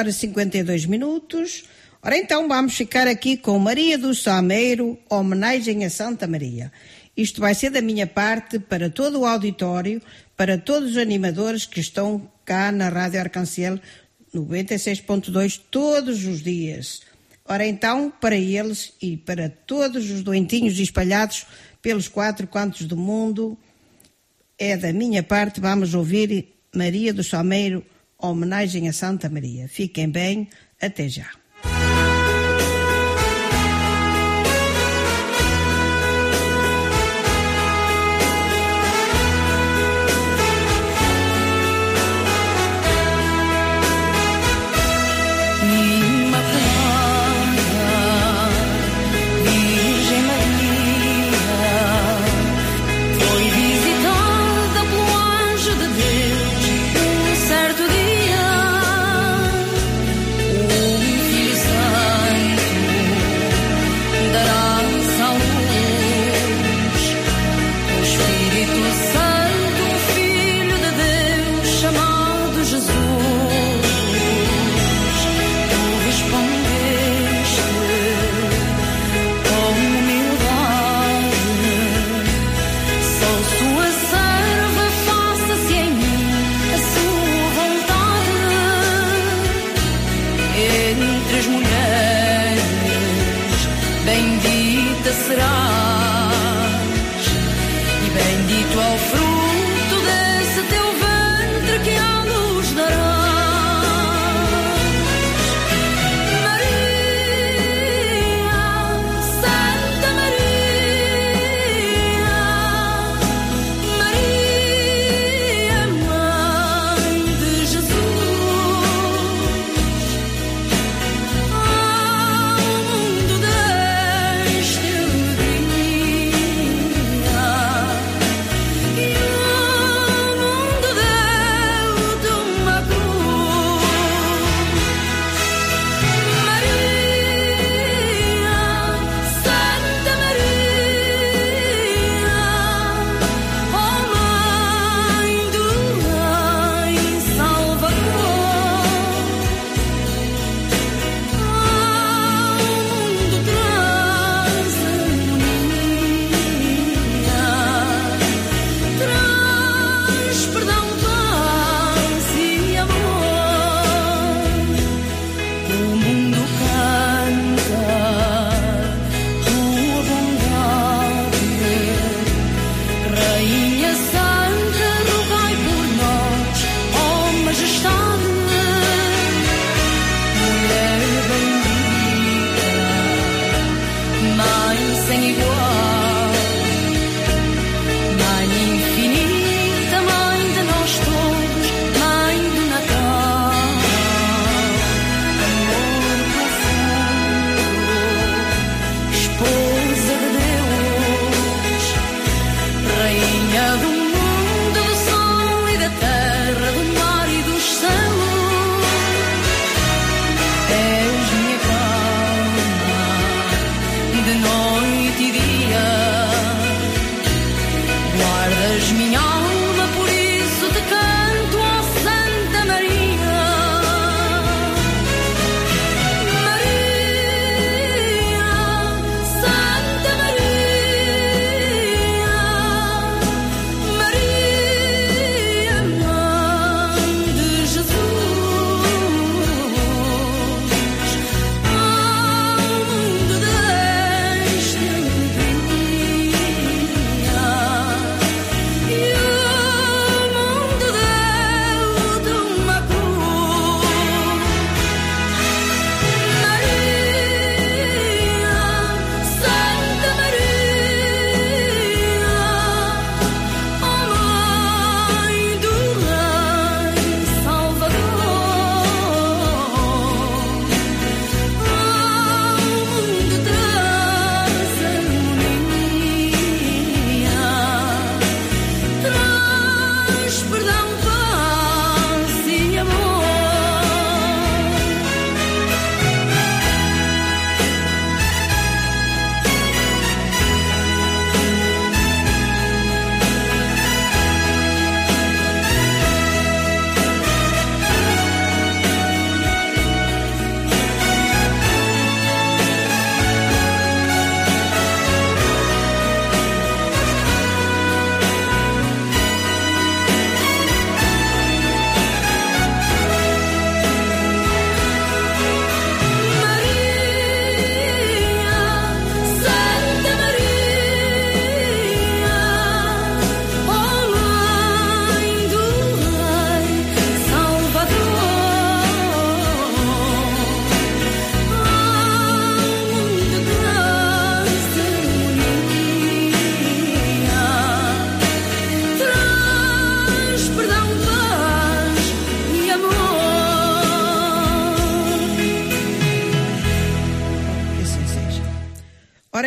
horas e 52 minutos. Ora então, vamos ficar aqui com Maria do Sameiro, homenagem a Santa Maria. Isto vai ser da minha parte para todo o auditório, para todos os animadores que estão cá na Rádio Arcanciel 96.2 todos os dias. Ora então, para eles e para todos os doentinhos espalhados pelos quatro cantos do mundo, é da minha parte, vamos ouvir Maria do Salmeiro, homenagem a Santa Maria. Fiquem bem, até já.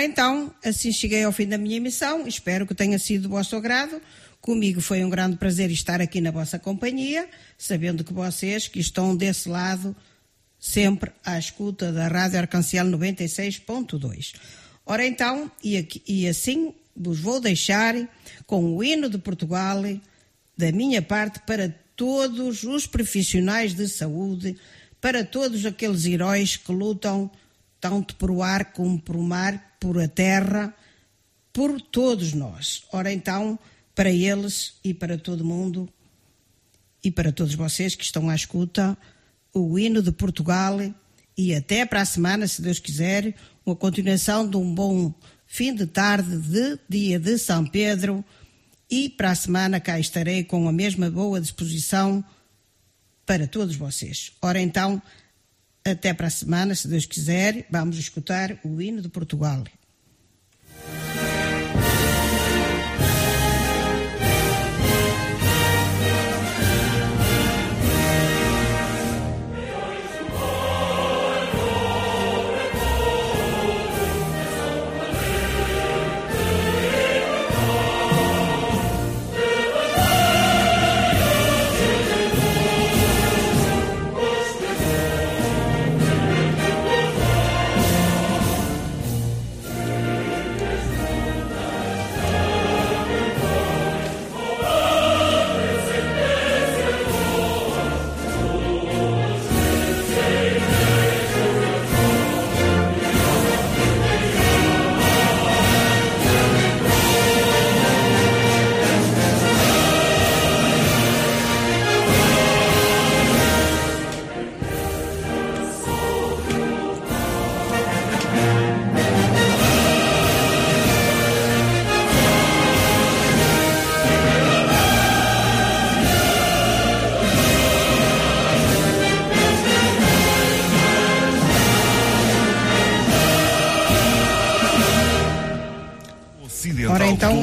Ora então, assim cheguei ao fim da minha emissão, espero que tenha sido do vosso agrado. Comigo foi um grande prazer estar aqui na vossa companhia, sabendo que vocês que estão desse lado sempre à escuta da Rádio arcancial 96.2. Ora então, e, aqui, e, assim vos vou deixar com o hino de Portugal, da minha parte, para todos os profissionais de saúde, para todos aqueles heróis que lutam tanto por o ar como por o mar, por a terra, por todos nós. Ora então, para eles e para todo mundo e para todos vocês que estão à escuta, o hino de Portugal e até para a semana, se Deus quiser, uma continuação de um bom fim de tarde de dia de São Pedro e para a semana cá estarei com a mesma boa disposição para todos vocês. Ora então, até para a semana, se Deus quiser, vamos escutar o hino de Portugal.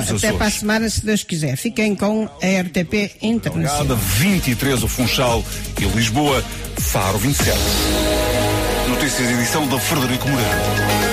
Dos até para a semana, se Deus quiser. Fiquem com a RTP Internacional. Cada 23 o Funchal e Lisboa, Faro 27. Notícias edição da Frederico Moreira.